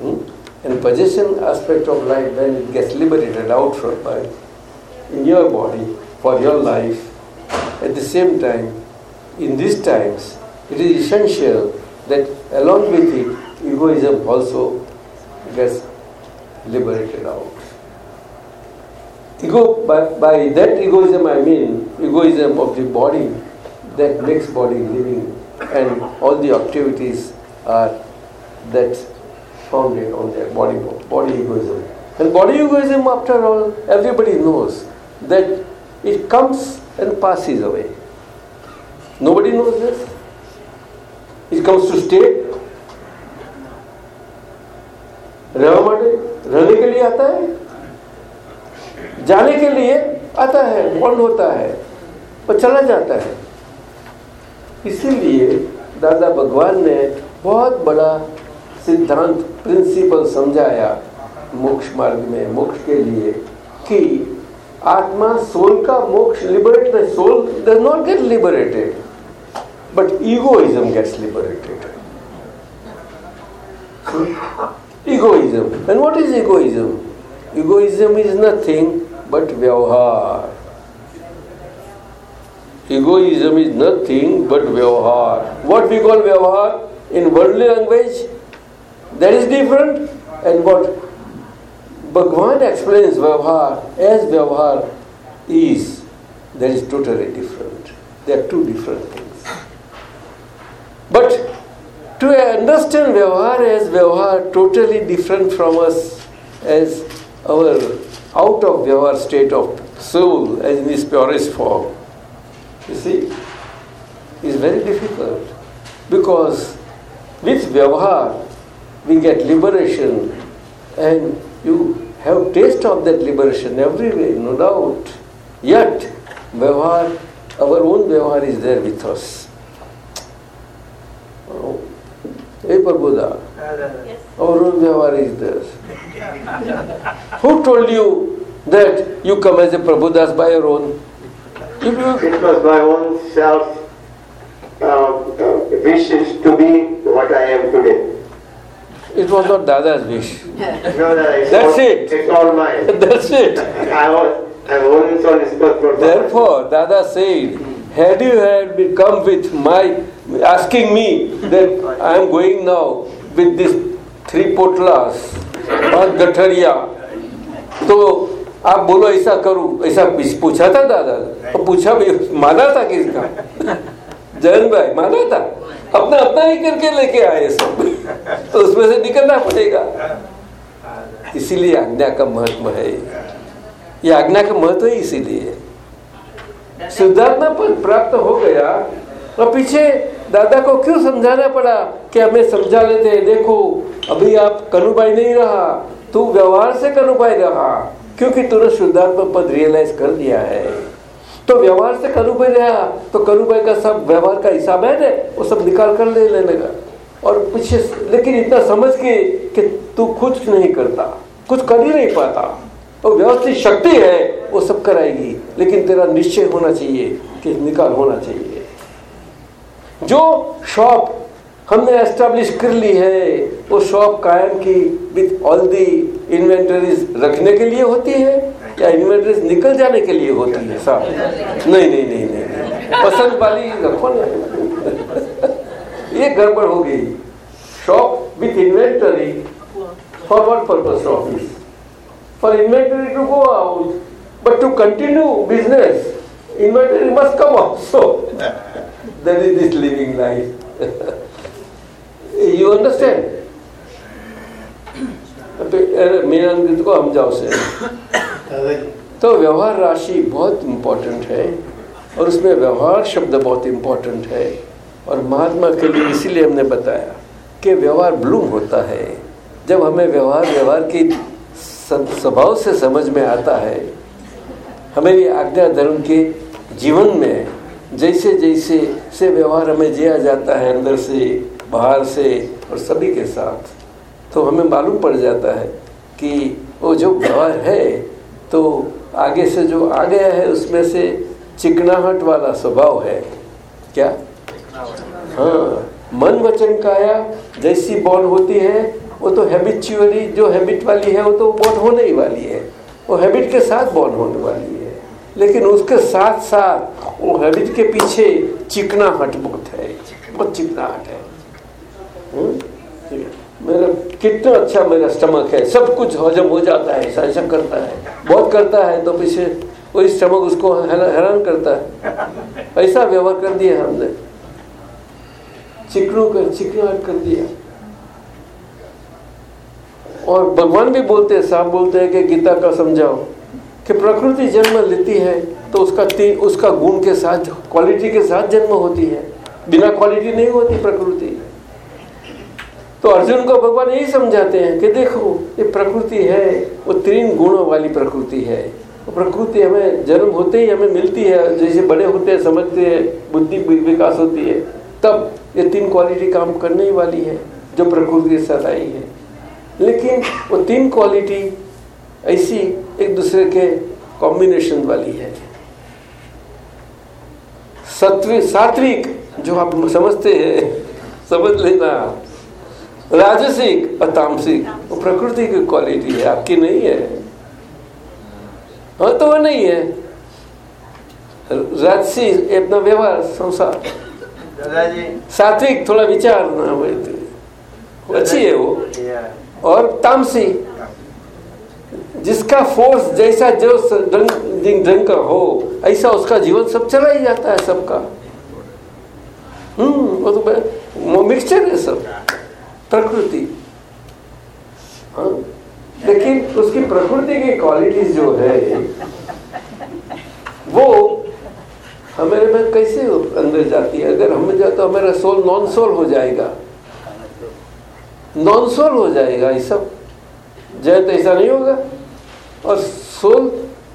Hmm? And possession aspect of life, when it gets liberated out from by in your body for your life, at the same time, in these times, it is essential that along with it, egoism also gets liberated out. Ego, by, by that egoism I mean egoism of the body that makes body living and all the activities are that founded on their body, body egoism. And body egoism, after all, everybody knows that it comes and passes away. Nobody knows this. It comes to stay. रहने रहने के लिए आता है, जाने के लिए आता है, बॉन्ड होता है और चला जाता है। इसीलिए दादा भगवान ने बहुत बड़ा सिद्धांत प्रिंसिपल समझाया मोक्ष मार्ग में, मोक्ष के लिए कि आत्मा सोल का मोक्ष liberate soul does not get liberated but egoism gets liberated egoism and what is egoism egoism is nothing but vyavhar egoism is nothing but vyavhar what we call vyavhar in worldly language that is different and what Bhagwan explains Vyavhar as Vyavhar is, that is totally different. They are two different things. But to understand Vyavhar as Vyavhar totally different from us as our out of Vyavhar state of soul as in its purest form, you see, is very difficult. Because with Vyavhar we get liberation and you have taste of that liberation everywhere, no doubt. Yet, Vyavahar, our own Vyavahar is there with us. Oh. Hey Prabhuda, our own Vyavahar is there. [laughs] Who told you that you come as a Prabhudas by your own? If you, It was my own self uh, uh, wishes to be what I am today. it was not Dada's wish. No, no, That's all, it. It's all mine. [laughs] That's it. I was, I was only so responsible for Therefore, Dada said, had you had be- come with my, asking me that I am going now with this three potlas और गठरिया तो आप बोलो, ऐसा करूँ। ऐसा पूछा था दादा? और पूछा भी, माना था किसका जयन भाई, माना था? अपना अपना ही करके लेके आए सब। तो उसमें से निकलना पड़ेगा। इसीलिए आज्ञा का महत्व है। ये आज्ञा का महत्व ही इसीलिए। सिद्धार्थना पद प्राप्त हो गया और पीछे दादा को क्यों समझाना पड़ा कि हमें समझा लेते हैं? देखो, अभी आप कनुबाई नहीं रहा, तू व्यवहार से कनुबाई रहा, क्योंकि तूने शुद्धात्मा पद रियलाइज़ कर दिया है। तो व्यवहार से कनुबाई रहा तो कनुबाई का सब व्यवहार का हिसाब है ना, वो सब निकाल कर ले लेने का। और पीछे लेकिन इतना समझ के कि तू कुछ नहीं करता, कुछ कर ही नहीं पाता। और व्यवस्थित शक्ति है, वो सब कराएगी, लेकिन तेरा निश्चय होना चाहिए कि निकाल होना चाहिए। जो शॉप हमने एस्टेब्लिश कर ली है, वो शॉप कायम की विथ ऑल दी इन्वेंटरीज रखने के लिए होती है या इन्वेंटरीज निकल जाने के लिए होती है? साहब, नहीं नहीं नहीं नहीं। पसंद वाली रखो ना। ये गड़बड़ हो गई। Shop with inventory for what purpose, office? For inventory to go out, but to continue business, inventory must come also. That is this living life. [laughs] You understand? Meenanand को हम जाओ से। तो व्यवहार राशि बहुत इम्पोर्टेंट है, और उसमें व्यवहार शब्द बहुत इम्पोर्टेंट है। और महात्मा के लिए इसीलिए हमने बताया कि व्यवहार ब्लूम होता है। जब हमें व्यवहार व्यवहार की स्वभाव से समझ में आता है हमारी आज्ञा धर्म के जीवन में जैसे जैसे से व्यवहार हमें जिया जाता है अंदर से, बाहर से और सभी के साथ तो हमें मालूम पड़ जाता है कि वो जो व्यवहार है तो आगे से जो आ गया है, उसमें से चिकनाहट वाला स्वभाव है। क्या? हाँ मन वचन काया जैसी बॉन्ड होती है, वो तो हैबिचुअली जो हैबिट वाली है, वो तो बॉन्ड होने ही वाली है। वो हैबिट के साथ बॉन्ड होने वाली है। लेकिन उसके साथ साथ वो हैबिट के पीछे चिकनाहट बहुत है। बहुत चिकनाहट है। हम्म? मेरा कितना अच्छा मेरा स्टमक है। सब कुछ हजम हो जाता है ऐसा करता है। बहुत करता है तो पीछे वही स्टमक उसको हैरान करता है। ऐसा व्यवहार कर दिया हमने। चिकनों कर चिकनाहट कर दिया। और भगवान भी बोलते हैं, साहब बोलते हैं कि गीता का समझाओ। कि प्रकृति जन्म लेती है तो उसका ती, उसका गुण के साथ क्वालिटी के साथ जन्म होती है। बिना क्वालिटी नहीं होती प्रकृति। तो अर्जुन को भगवान यही समझाते हैं कि देखो ये प्रकृति है वो तीन गुणों वाली प्रकृति है। प्रकृति हमें जन्म होते ही हमें मिलती है जैसे बड़े होते हैं समझते हैं बुद्धि विकास होती है तब ये तीन क्वालिटी काम करने ही वाली है जो प्रकृति के साथ आई है। लेकिन वो तीन क्वालिटी ऐसी एक दूसरे के कॉम्बिनेशन वाली है। सत्विक सात्विक जो आप समझते हैं समझ लेना। राजसिक और तामसिक वो प्रकृति की क्वालिटी है आपकी नहीं है। हाँ तो वो नहीं है। राजसी अपना व्यवहार संसार। सात्विक थोड़ा विचार ना हो अच्छी है वो। और तामसी जिसका फोर्स जैसा जो ढंग का हो, ऐसा उसका जीवन सब चला ही जाता है सबका। हम्म तो मिक्सचर है सब, प्रकृति। हाँ लेकिन उसकी प्रकृति की क्वालिटीज जो है, वो हमारे में कैसे अंदर जाती है? अगर हमें जाए तो हमारा सोल नॉन सोल हो जाएगा। नॉन सोल हो जाएगा, ये सब। जय तो ऐसा नहीं होगा। और सोल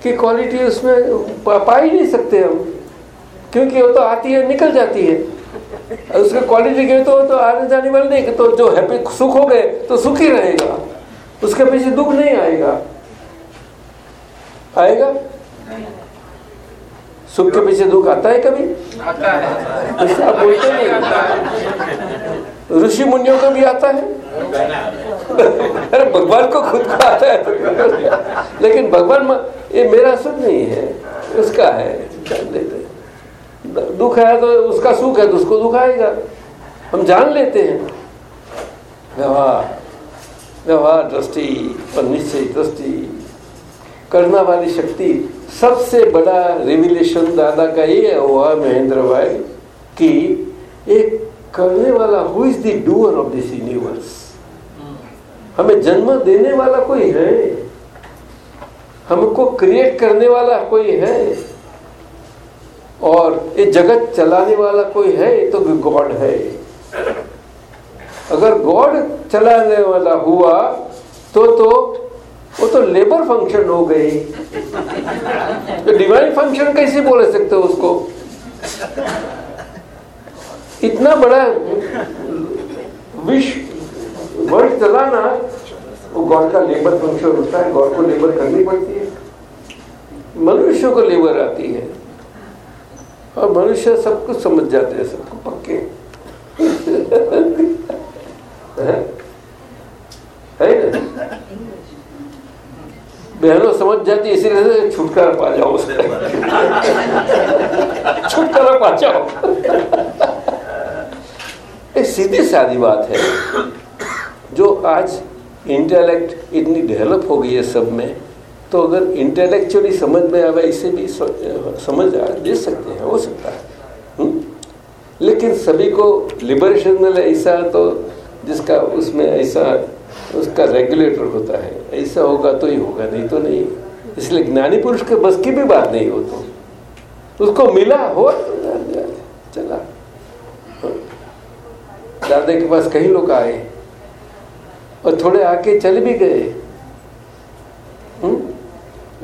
की क्वालिटी उसमें पा, ही नहीं सकते हम। क्योंकि वो तो आती है निकल जाती है। उसकी क्वालिटी के तो तो आने जाने वाले नहीं तो जो हैप्पी सुख हो गए तो सुख ही रहेगा। उसके पीछे दुख नहीं आएगा। आएगा? सुख के पीछे दुख आता है कभी? आता है। ऐसे आप बोलते नहीं। ऋषि मुनियों को भी आता है? अरे, भगवान को खुद को आता है, लेकिन भगवान ये मेरा सुख नहीं है, उसका है। दुख है तो उसका सुख है तो उसको दुख आएगा। हम जान लेते हैं। व्यवहार व्यवहार, दृष्टि और निश्चय दृष्टि, करना वाली शक्ति, सबसे बड़ा रिविलेशन दादा का ये हुआ महेंद्र भाई, कि एक करने वाला who is the doer of this universe हमें जन्म देने वाला कोई है? हमको क्रिएट करने वाला कोई है? और ये जगत चलाने वाला कोई है? तो गॉड है। अगर गॉड चलाने वाला हुआ तो तो वो तो लेबर फ़ंक्शन हो गई। तो डिवाइन फ़ंक्शन कैसे बोल सकते हो उसको? इतना बड़ा विश्व वर्ल्ड चलाना वो गॉड का लेबर फ़ंक्शन होता है गॉड को लेबर करनी पड़ती है। मनुष्यों को लेबर आती है। और मनुष्य सब कुछ समझ जाते हैं, सबको पक्के। [laughs] है? ना? बहनों समझ जाती है, इसीलिए छुटकारा पा जाओ [laughs] छुटकारा पा जाओ। ये सीधी सादी बात है। जो आज इंटेलेक्ट इतनी डेवलप हो गई है सब में तो अगर इंटेलेक्चुअली समझ में आवे, इसे भी समझ आ- दे सकते हैं, हो सकता है। हुँ? लेकिन सभी को लिबरेशन मिले ऐसा तो जिसका उसमें ऐसा, उसका रेगुलेटर होता है, ऐसा होगा तो ही होगा, नहीं तो नहीं। इसलिए ज्ञानी पुरुष के बस की भी बात नहीं हो तो उसको मिला हो तो चला। दादा के पास कई लोग आए और थोड़े आके चल भी गए। हम्म?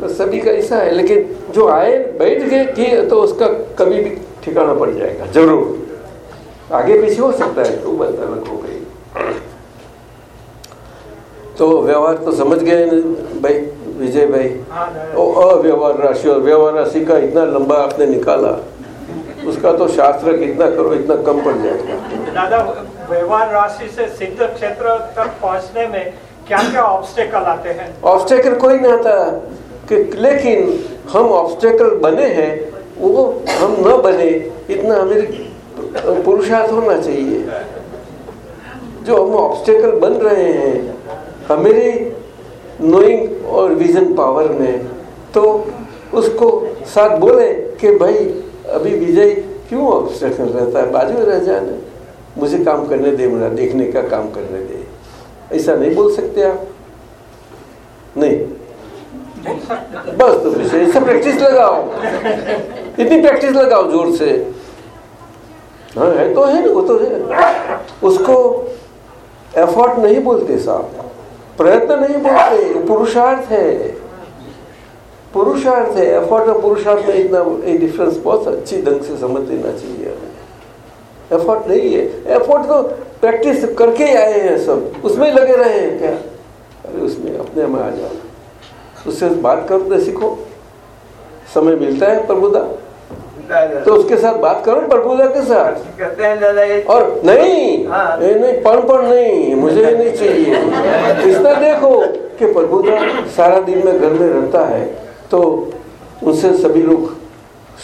तो सभी का ऐसा है लेकिन जो आए बैठ गए कि तो उसका कभी भी ठिकाना पड़ जाएगा ज़रूर। आगे पीछे हो सकता है तो बात अलग हो गई। तो व्यवहार तो समझ गए भाई विजय भाई। हाँ, अव्यवहार राशि और व्यवहार राशि का इतना लंबा आपने निकाला। उसका तो शास्त्र कितना करो इतना कम पड़ जाएगा। दादा व्यवहार राशि से सिद्ध क्षेत्र तक पहुँचने में क्या क्या ऑब्स्टेकल आते हैं? ऑब्स्टेकल कोई नहीं आता कि लेकिन हम ऑब्स्टेकल बने हैं वो हम न बने इतना हमें पुरुषार्थ होना चाहिए। जो हम ऑब्स्टेकल बन रहे हैं हमारी नोइंग और विजन पावर में तो उसको साथ बोले कि भाई अभी विजय क्यों ऑब्स्टेकल रहता है? बाजू रह जाना। मुझे काम करने दे मेरा देखने का काम करने दे। ऐसा नहीं बोल सकते आप। नहीं। बस तो विषय इससे प्रैक्टिस लगाओ। इतनी प्रैक्टिस लगाओ ज़ोर से। हाँ है तो है ना वो तो है। उसको एफर्ट नहीं बोलते साहब। प्रयत्न नहीं बोलते। पुरुषार्थ है। पुरुषार्थ है एफर्ट और पुरुषार्थ में इतना एक डिफरेंस बहुत अच्छी ढंग से समझ लेना चाहिए हमें। एफर्ट नहीं है। एफर्ट तो प्रैक्टिस करके ही आए हैं सब। उसमें लगे रहे हैं क्या? अरे उसमें अपने में आ जाओ। उससे बात करते सीखो। समय मिलता है प्रभुदा। तो उसके साथ बात करो प्रभुदा के साथ। कहते हैं दादा ये। और नहीं हाँ। ये नहीं पण पण नहीं मुझे ये नहीं चाहिए। इतना देखो कि प्रभुदा सारा दिन में घर में रहता है। तो उनसे सभी लोग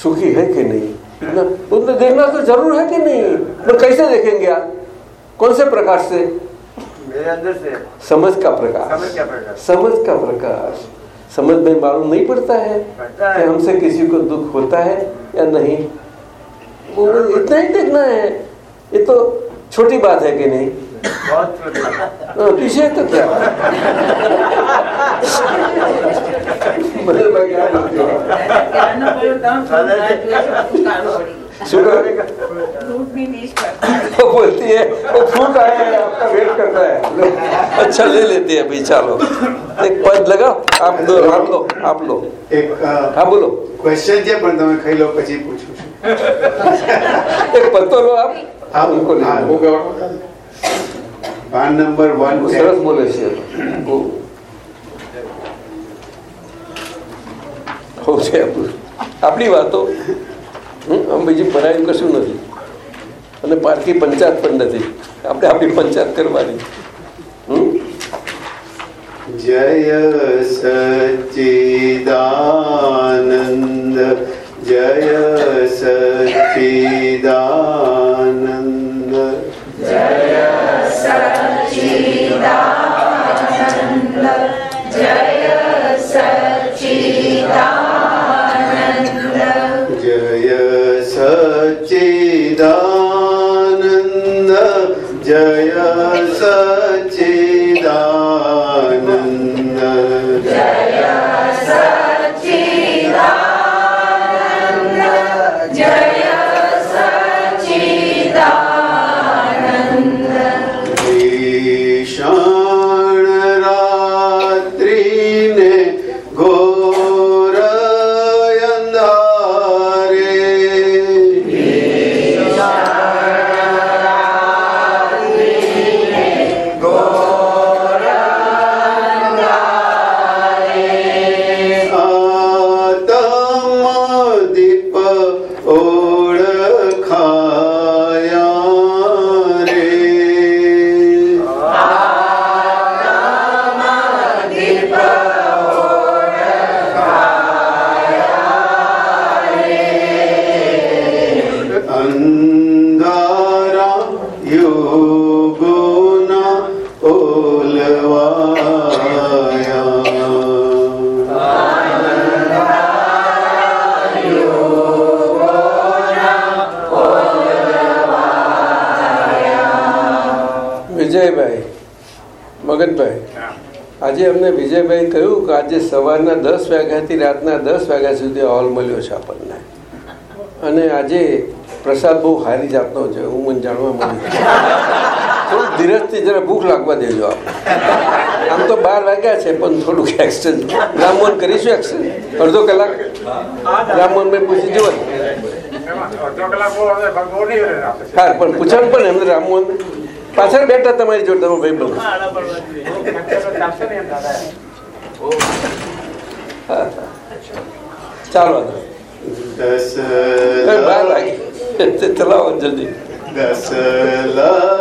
सुखी है कि नहीं? इतना उनको देखना तो ज़रूर है कि नहीं? तो कैसे देखेंगे आप? कौन से प्रकाश से? मेरे अंदर से। समझ का प्रकाश। समझ क्या प्रकाश। समझ का प्रकाश। समझ में मालूम नहीं पड़ता है कि हमसे किसी को दुख होता है या नहीं। वो इतना ही देखना है। ये तो छोटी बात है कि नहीं। बहुत छोटी हाँ, पीछे तो क्या मतलब मैं क्या बोलती हूँ? કહેવાનો પડ્યો કામ શું થાય તો એ શું કાઢવું પડી શું કહે फ्रूट भी नहीं करता वो बोलती है वो फ्रूट आया है आपका वेट करता है लो, अच्छा ले लेते हैं भाई चलो एक पद लगाओ आप दो आप लो आप लो એક हाँ बोलो ક્વેશ્ચન છે પણ તમે ખાઈ લો પછી પૂછું છું एक पद तो लो आप હા उनको ले હા, लो। પાન નંબર 1 સરસ બોલે છે. ખૂબ છે આપણી. વાતો આમ બીજી પરાયું કશું નથી. અને પારકી પંચાયત પણ નથી. આપણે આપણી પંચાયત કરવાની. જય સચિદાનંદ જય સચિદાનંદ. जय स जय स અમને વિજયભાઈ કહ્યું કે આજે સવારના દસ વાગ્યાથી રાતના દસ વાગ્યા સુધી હોલ મળ્યો છે આપણને. અને આજે પ્રસાદ બહુ સારી જાતનો છે હું મને જાણવા મળ્યું થોડું ધીરજથી જરા ભૂખ લાગવા દેજો આપણે આમ તો બાર વાગ્યા છે, પણ થોડુંક એક્સચેન્જ રામમોહન કરીશું એક્સચેન્જ અડધો કલાક? રામમોહનભાઈ પૂછી જુઓ. હા, પણ પૂછાણ પણ એમને રામમોહન પાછળ બેઠા તમારી જોડે, તમે ભાઈ બોલો. ચાલો દસ બાર વાગે ચલાવો જલ્દી દસ લાખ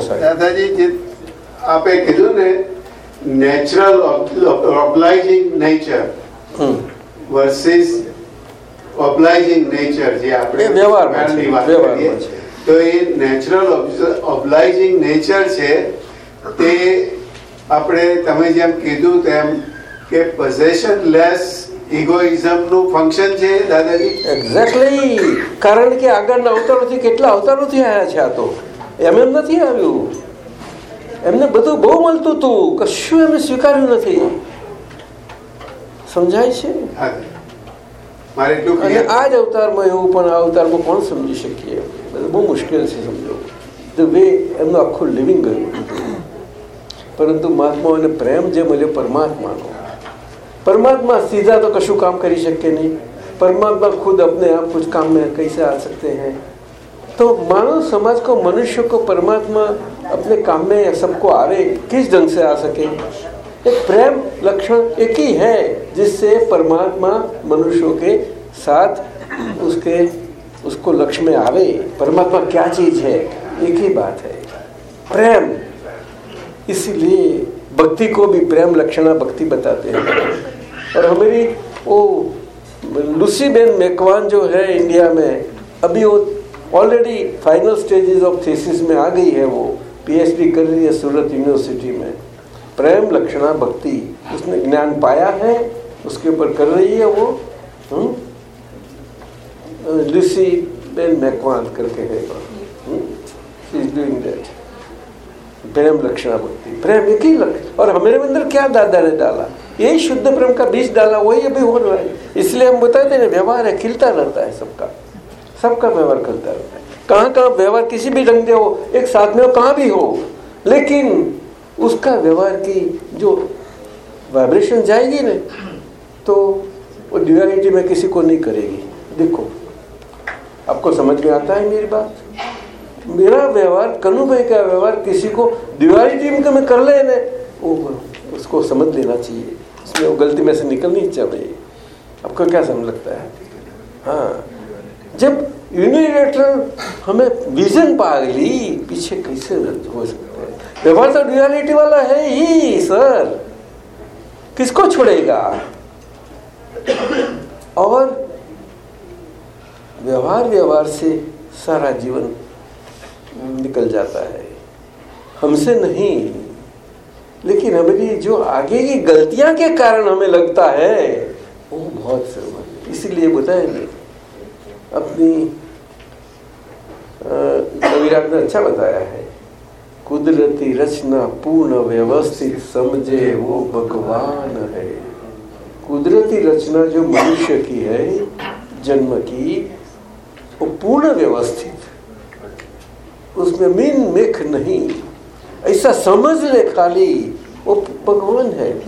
સાહેબ દાદાજી જે આપે કીધું ને natural obliging nature. Versus obliging nature જે આપણે વ્યવહાર વાત કરીએ. તો એ નેચરલ ઓબ્લાઇઝિંગ નેચર છે તે આપણે તમે જેમ કીધું તેમ કે પોઝેશન લેસ ઇગોઇઝમનું ફંક્શન છે દાદાજી એક્ઝેક્ટલી કારણ કે આગળના અવતારોથી કેટલા અવતારોથી આવ્યા છે આ તો એમ એમ નથી આવ્યું એમને બધું બહુ મળતું હતું કશું એમને સ્વીકાર્યું નથી સમજાય છે હા. મારે એટલું અને clear. આ જ અવતારમાં એવું પણ આ અવતારમાં કોણ સમજી શકીએ બધું બહુ મુશ્કેલ છે સમજવું ધ વે એમનું આખું લિવિંગ ગયું પરંતુ મહાત્માઓને પ્રેમ જે મળ્યો પરમાત્માનો परमात्मा सीधा तो कशु काम करी सके नहीं परमात्मा खुद अपने आप कुछ काम में कैसे आ सकते हैं तो मानव समाज को, मनुष्य को, परमात्मा अपने काम में सबको आवे किस ढंग से आ सके? एक प्रेम लक्षण एक ही है, जिससे परमात्मा मनुष्यों के साथ उसके, उसको लक्ष्य में आवे। परमात्मा क्या चीज़ है? एक ही बात है। प्रेम। इसीलिए भक्ति को भी प्रेम लक्षणा भक्ति बताते हैं। और हमारी वो लुसी बेन मेकवान जो है इंडिया में, अभी वो already final stages of thesis में आ गई है वो पीएचडी कर रही है सूरत यूनिवर्सिटी में। प्रेम, लक्षणा, भक्ति, उसने ज्ञान पाया है, उसके ऊपर कर रही है वो हम्म? लुसी बेन मैकवान करके है दैट प्रेम, लक्षणा, भक्ति। प्रेम एक ही लक्ष्य। और हमारे अंदर क्या दादा ने डाला? यही शुद्ध प्रेम का बीज डाला, वही अभी हो रहा है। इसलिए हम बताते हैं, व्यवहार है, खिलता रहता है सबका। सबका व्यवहार करता रहता है। कहाँ कहाँ व्यवहार किसी भी ढंग से हो, एक साथ में हो, कहाँ भी हो, लेकिन उसका व्यवहार की जो वाइब्रेशन जाएगी ना तो वो ड्यूअलिटी में किसी को नहीं करेगी। देखो, आपको समझ में आता है मेरी बात? मेरा व्यवहार, कनु भाई का व्यवहार किसी को ड्यूअलिटी में कर ले वो उसको समझ लेना चाहिए। उसमें वो गलती में से निकलनी चाहिए। आपको क्या समझ लगता है? हाँ। जब यूनिलेटरल हमें विजन पा ली, पीछे कैसे हो सकते हैं? व्यवहार तो ड्यूअलिटी वाला है ही सर किसको छोड़ेगा? और व्यवहार व्यवहार से सारा जीवन निकल जाता है। हमसे नहीं। लेकिन हमारी जो आगे की गलतियाँ के कारण हमें लगता है, वो बहुत इसीलिए बताए नहीं अपनी कविराज ने अच्छा बताया है। कुदरती रचना पूर्ण व्यवस्थित समझे वो भगवान है। कुदरती रचना जो मनुष्य की है, जन्म की, वो पूर्ण व्यवस्थित। उसमें मीन मिख नहीं। ऐसा समझ ले खाली वो भगवान है।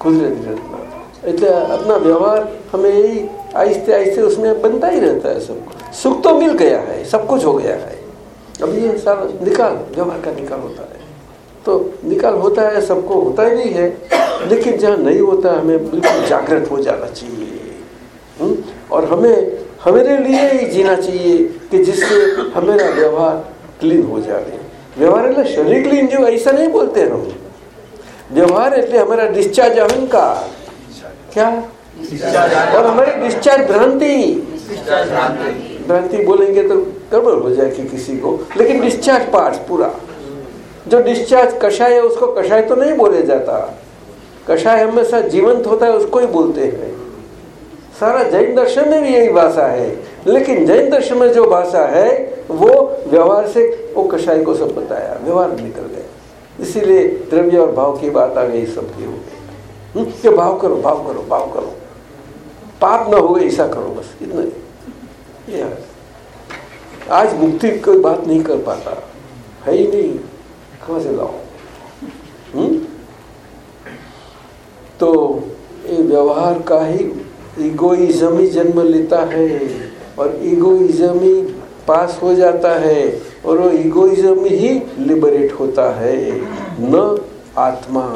कुदरती रचना। એટલે अपना व्यवहार हमें यही आहिस्ते आहिस्ते उसमें बनता ही रहता है सबको सुख तो मिल गया है सब कुछ हो गया है अब ये सारा निकाल व्यवहार का निकाल होता है तो निकाल होता है सबको होता ही नहीं है लेकिन जहाँ नहीं होता हमें बिल्कुल जागृत हो जाना चाहिए हुँ? और हमें हमारे लिए ही जीना चाहिए कि जिससे हमारा व्यवहार क्लीन हो जाए व्यवहार એટલે શરીર ક્લીન જેવું ऐसा नहीं बोलते हम व्यवहार એટલે हमारा डिस्चार्ज अहंकार क्या? और हमारी डिस्चार्ज भ्रांति। भ्रांति बोलेंगे तो गड़बड़ हो जाएगी किसी को। लेकिन डिस्चार्ज पार्ट पूरा। जो डिस्चार्ज कषाय है, उसको कषाय तो नहीं बोले जाता। कषाय हमेशा जीवंत होता है, उसको ही बोलते हैं। सारा जैन दर्शन में भी यही भाषा है। लेकिन जैन दर्शन में जो भाषा है, वो व्यवहार से वो कषाय को सब बताया। व्यवहार निकल गया। इसीलिए द्रव्य और भाव की बात आ गई सबकी हो गई कि भाव करो भाव करो भाव करो। पाप ना हो ऐसा करो बस, इतना ही। आज मुक्ति कोई बात नहीं कर पाता। है ही नहीं। कहाँ से लाओ हुँ? तो ये व्यवहार का ही इगोइज्म ही जन्म लेता है, और इगोइज्म ही पास हो जाता है, और वो इगोइज्म ही लिबरेट होता है। न आत्मा।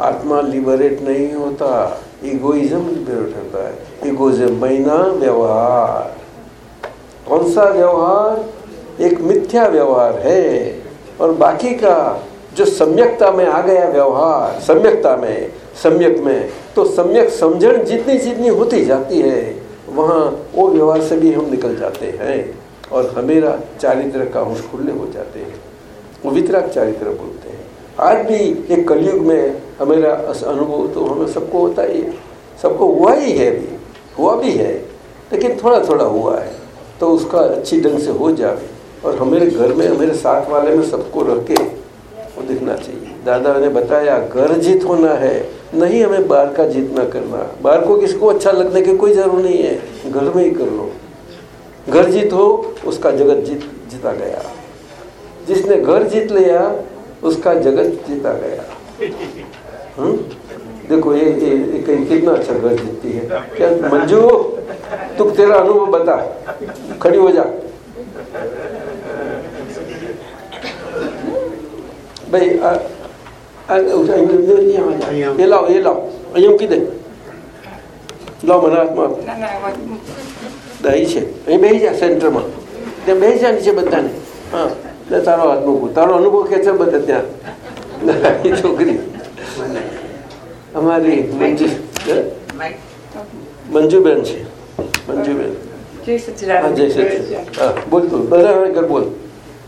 आत्मा लिबरेट नहीं होता इगोइज्म लिबरेट होता है। इगोइज्म महीना व्यवहार। कौन सा व्यवहार? एक मिथ्या व्यवहार है। और बाकी का जो सम्यकता में आ गया व्यवहार, सम्यकता में, सम्यक में तो सम्यक समझन जितनी जितनी होती जाती है, वहाँ वो व्यवहार से भी हम निकल जाते हैं। और हमेरा चारित्र का अंश खुले हो जाते हैं। वो वितराग चारित्र बोलते आज भी एक कलयुग में हमेरा अनुभव तो हमें सबको होता ही है। सबको हुआ ही है भी हुआ भी है, लेकिन थोड़ा थोड़ा हुआ है। तो उसका अच्छी ढंग से हो जाए और हमारे घर में, हमारे साथ वाले में सबको रख के वो दिखना चाहिए। दादा ने बताया, घर जीत होना है, नहीं हमें बाहर का जीतना करना। बाहर को किसको अच्छा लगने की कोई ज़रूर नहीं है। घर में ही कर लो। घर जीत हो, उसका जगत जीत जीता गया। जिसने घर जीत लिया उसका जगत जीता गया हम्म देखो ये ये, ये कहीं कितना अच्छा घर जीतती है क्या मंजू तू तेरा अनुभव बता खड़ी हो जा भाई આ અહીંયા એ લાવ એ લાવ અહીંયા મૂકી દે લાવ મને હાથમાં આપ. ના ના વાત- દહીં છે અહીં બેસી જા સેન્ટરમાં ત્યાં બેસી જા નીચે બધાને હા એટલે તારો હાથ મૂકું તારો અનુભવ કે છે બધા ત્યાં? [laughs] છોકરી. અમારી મંજુ મંજુબેન છે. મંજુબેન. જય સચિન હા બોલ તું. બધા આગળ બોલ.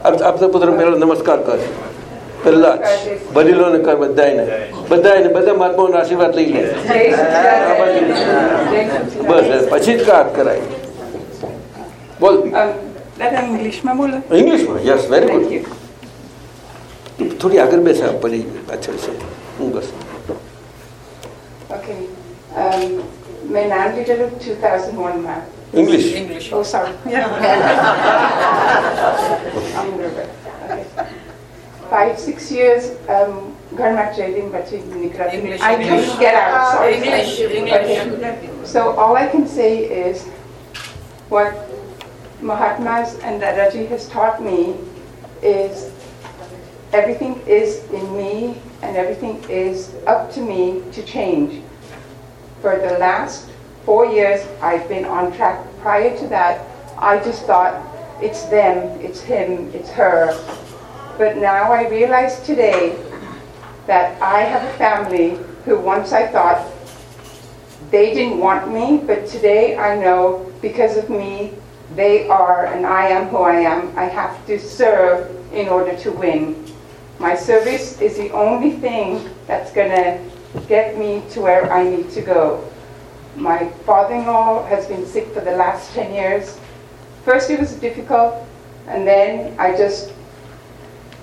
આપ આપતા પુત્ર પહેલા નમસ્કાર કર. પહેલા જ. વડીલોને કર બધાને બધાને બધા મહાત્માઓના આશીર્વાદ લઈ લે. બસ પછી જ કાત કરાય. બોલ. દાદા ઇંગ્લિશમાં બોલો ઇંગ્લિશમાં yes very Thank good you. થોડી આગળ બેસા પડી પાછળ છે હું બસ Okay. Um, મેં નામ લીધેલું 2001માં. English Oh, sorry. [laughs] I'm nervous. Okay. Five, six years, um, ઘરમાં ટ્રેનિંગ પછી નીકળાતી. English, I English. couldn't get out, sorry. English, Okay. So all I can say is what Mahatmas and Dadaji has taught me is everything is in me and everything is up to me to change. For the last four years, I've been on track. Prior to that, I just thought it's them, it's him, it's her. But now I realize today that I have a family who once I thought they didn't want me, but today I know because of me, they are and I am who I am. I have to serve in order to win. My service is the only thing that's going to get me to where I need to go. My father-in-law has been sick for the last 10 years. First it was difficult, and then I just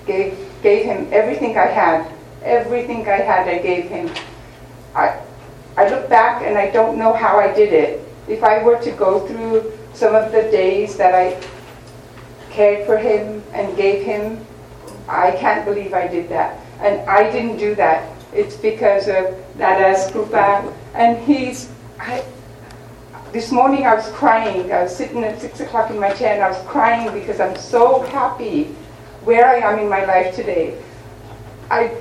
gave, gave him everything I had. Everything I had, I gave him. I, I look back and I don't know how I did it. If I were to go through some of the days that I cared for him and gave him, I can't believe I did that. And I didn't do that. It's because of Dada's Krupa. And he's, I, this morning I was crying. I was sitting at six o'clock in my chair and I was crying because I'm so happy where I am in my life today. I,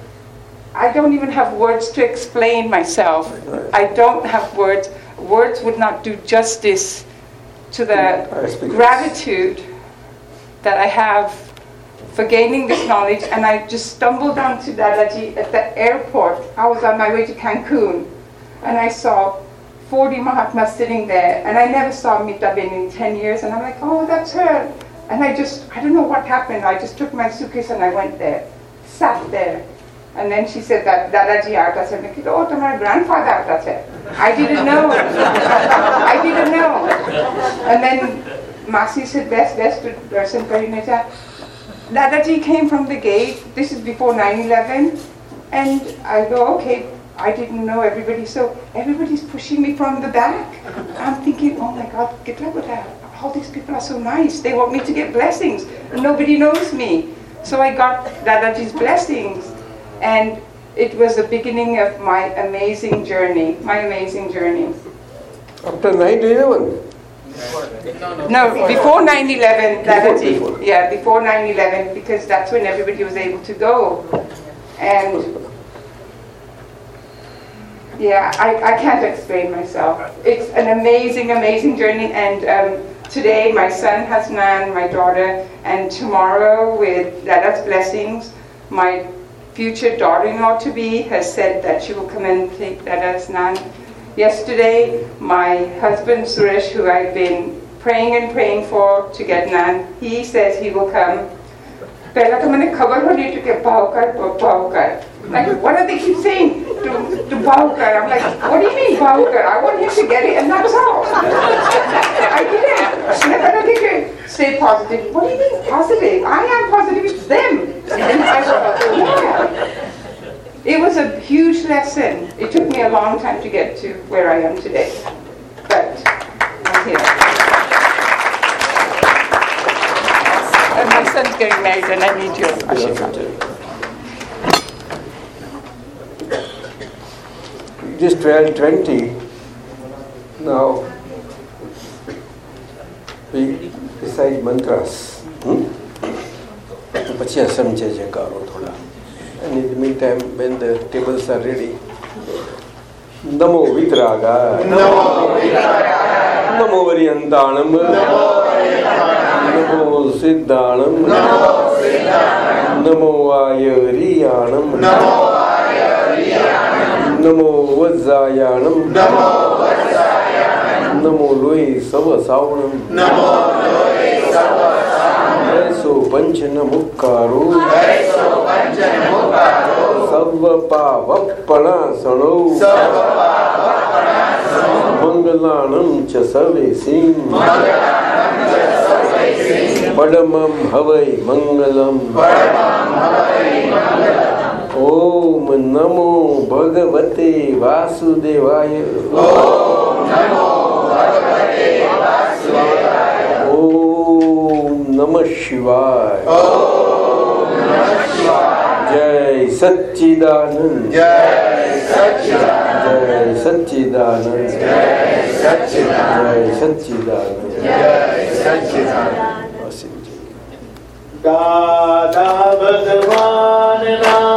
I don't even have words to explain myself. I don't have words. Words would not do justice to the gratitude that I have for gaining this knowledge. And I just stumbled onto Dadaji at the airport. I was on my way to Cancun and I saw 40 Mahatmas sitting there. And I never saw Mitabin in 10 years. And I'm like, oh, that's her. And I just, I don't know what happened. I just took my suitcase and I went there, sat there. And then she said that Dadaji aata hai. I said, oh, my grandfather aata hai. I didn't know. I didn't know. And then Masi said, best, best to darshan karine ja. Dadaji came from the gate. This is before 9/11, and I go, okay. I didn't know everybody, so everybody's pushing me from the back. I'm thinking, oh my God, with that. All these people are so nice. They want me to get blessings. Nobody knows me. So I got Dadaji's blessings. And it was the beginning of my amazing journey, my amazing journey. After 9/11, No, before 9/11, Dadaji. Before. Yeah, before 9/11, because that's when everybody was able to go. And yeah, I, I can't explain myself. It's an amazing, amazing journey. And um, today, my son Hasnan, my daughter, and tomorrow, with Dada's blessings, my future daughter-in-law to be has said that she will come and take that as Gnan. Yesterday, my husband Suresh, who I've been praying and praying for to get Gnan, he says he will come. पहला तो मैंने खबर होने to के भाव कर like, what do they keep saying? To, to I'm like, what do you mean Bhaukar? I want him to get it and that's all. I get it. I don't stay positive. What do you mean positive? I am positive, it's them. yeah. It was a huge lesson. It took me a long time to get to where I am today. But I'm here. my son's getting married and I need your Ashika. this 1220, now we recite mantras. Hmm? પછી આ સમજે છે કારો થોડા અને in meantime when the tables are ready. Namo Vitraga. Namo Varyantanam. Namo Siddhanam. Namo Ayariyanam. Namo नमो वज्रायाणं। नमो वज्रायाणं नमो लोहि सव सावणं नमो लोहि सव सावणं ऐसो पंचन मुक्कारो ऐसो पंचन मुक्कारो सर्व पावपणासणो सर्व पावपणासणो मङ्गलानं च सर्वेसीं मङ्गलानं च सर्वेसीं परमं हवै मङ्गलम् परमं हवै मङ्गलम् ओम नमो भगवते वासुदेवाय। ओम नमो भगवते वासुदेवाय ओम शिवाय। जय सच्चिदानंद। जय सच्चिदानंद। जय सच्चिदानंद। जय सच्चिदानंद जय सच्चिदानंद जय सच्चिदानंद दादा भगवान Ram.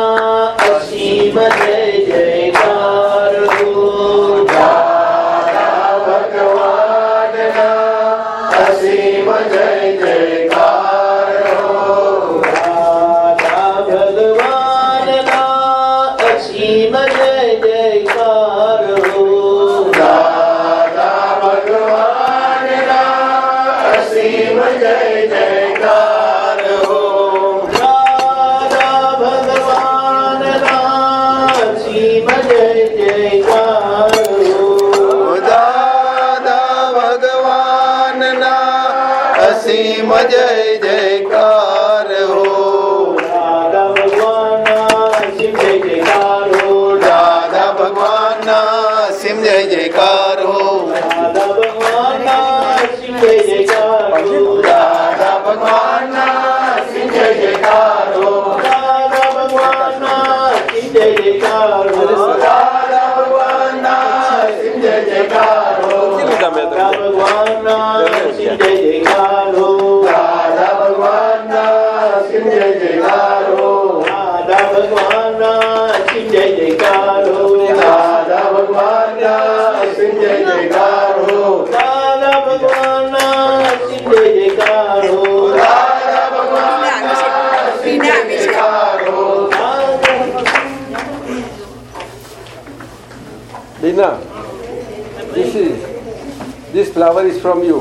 Flower is from you.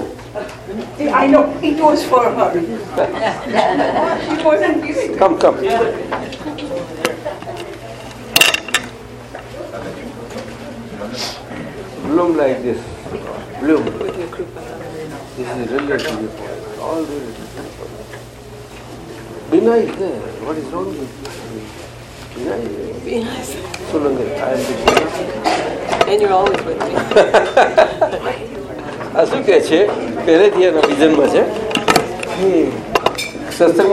I know, it was for her. [laughs] She wasn't giving. Come, come. Bloom like this. Bloom. This is relative important. All relative. Bina is there. What is wrong with Bina? Bina is there. Solunga, I am with Bina. And you're always with me. [laughs] પહેલેથી એના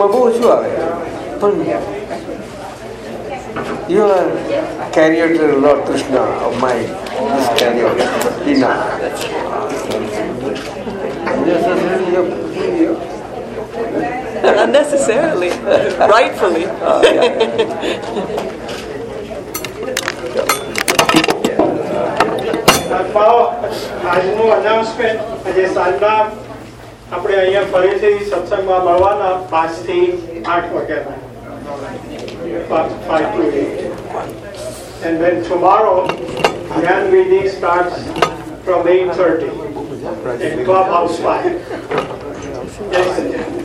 બહુ ઓછું આવે પણ You are carrier the Lord Krishna of. Unnecessarily, [laughs] rightfully. Oh, yeah. [laughs] આજનું announcement આજે સાંજના આપણે અહીંયા ફરીથી સત્સંગમાં મળવાના પાંચથી આઠ. And then tomorrow, Gyan Vedic starts from 8.30 in Clubhouse 5. Yes,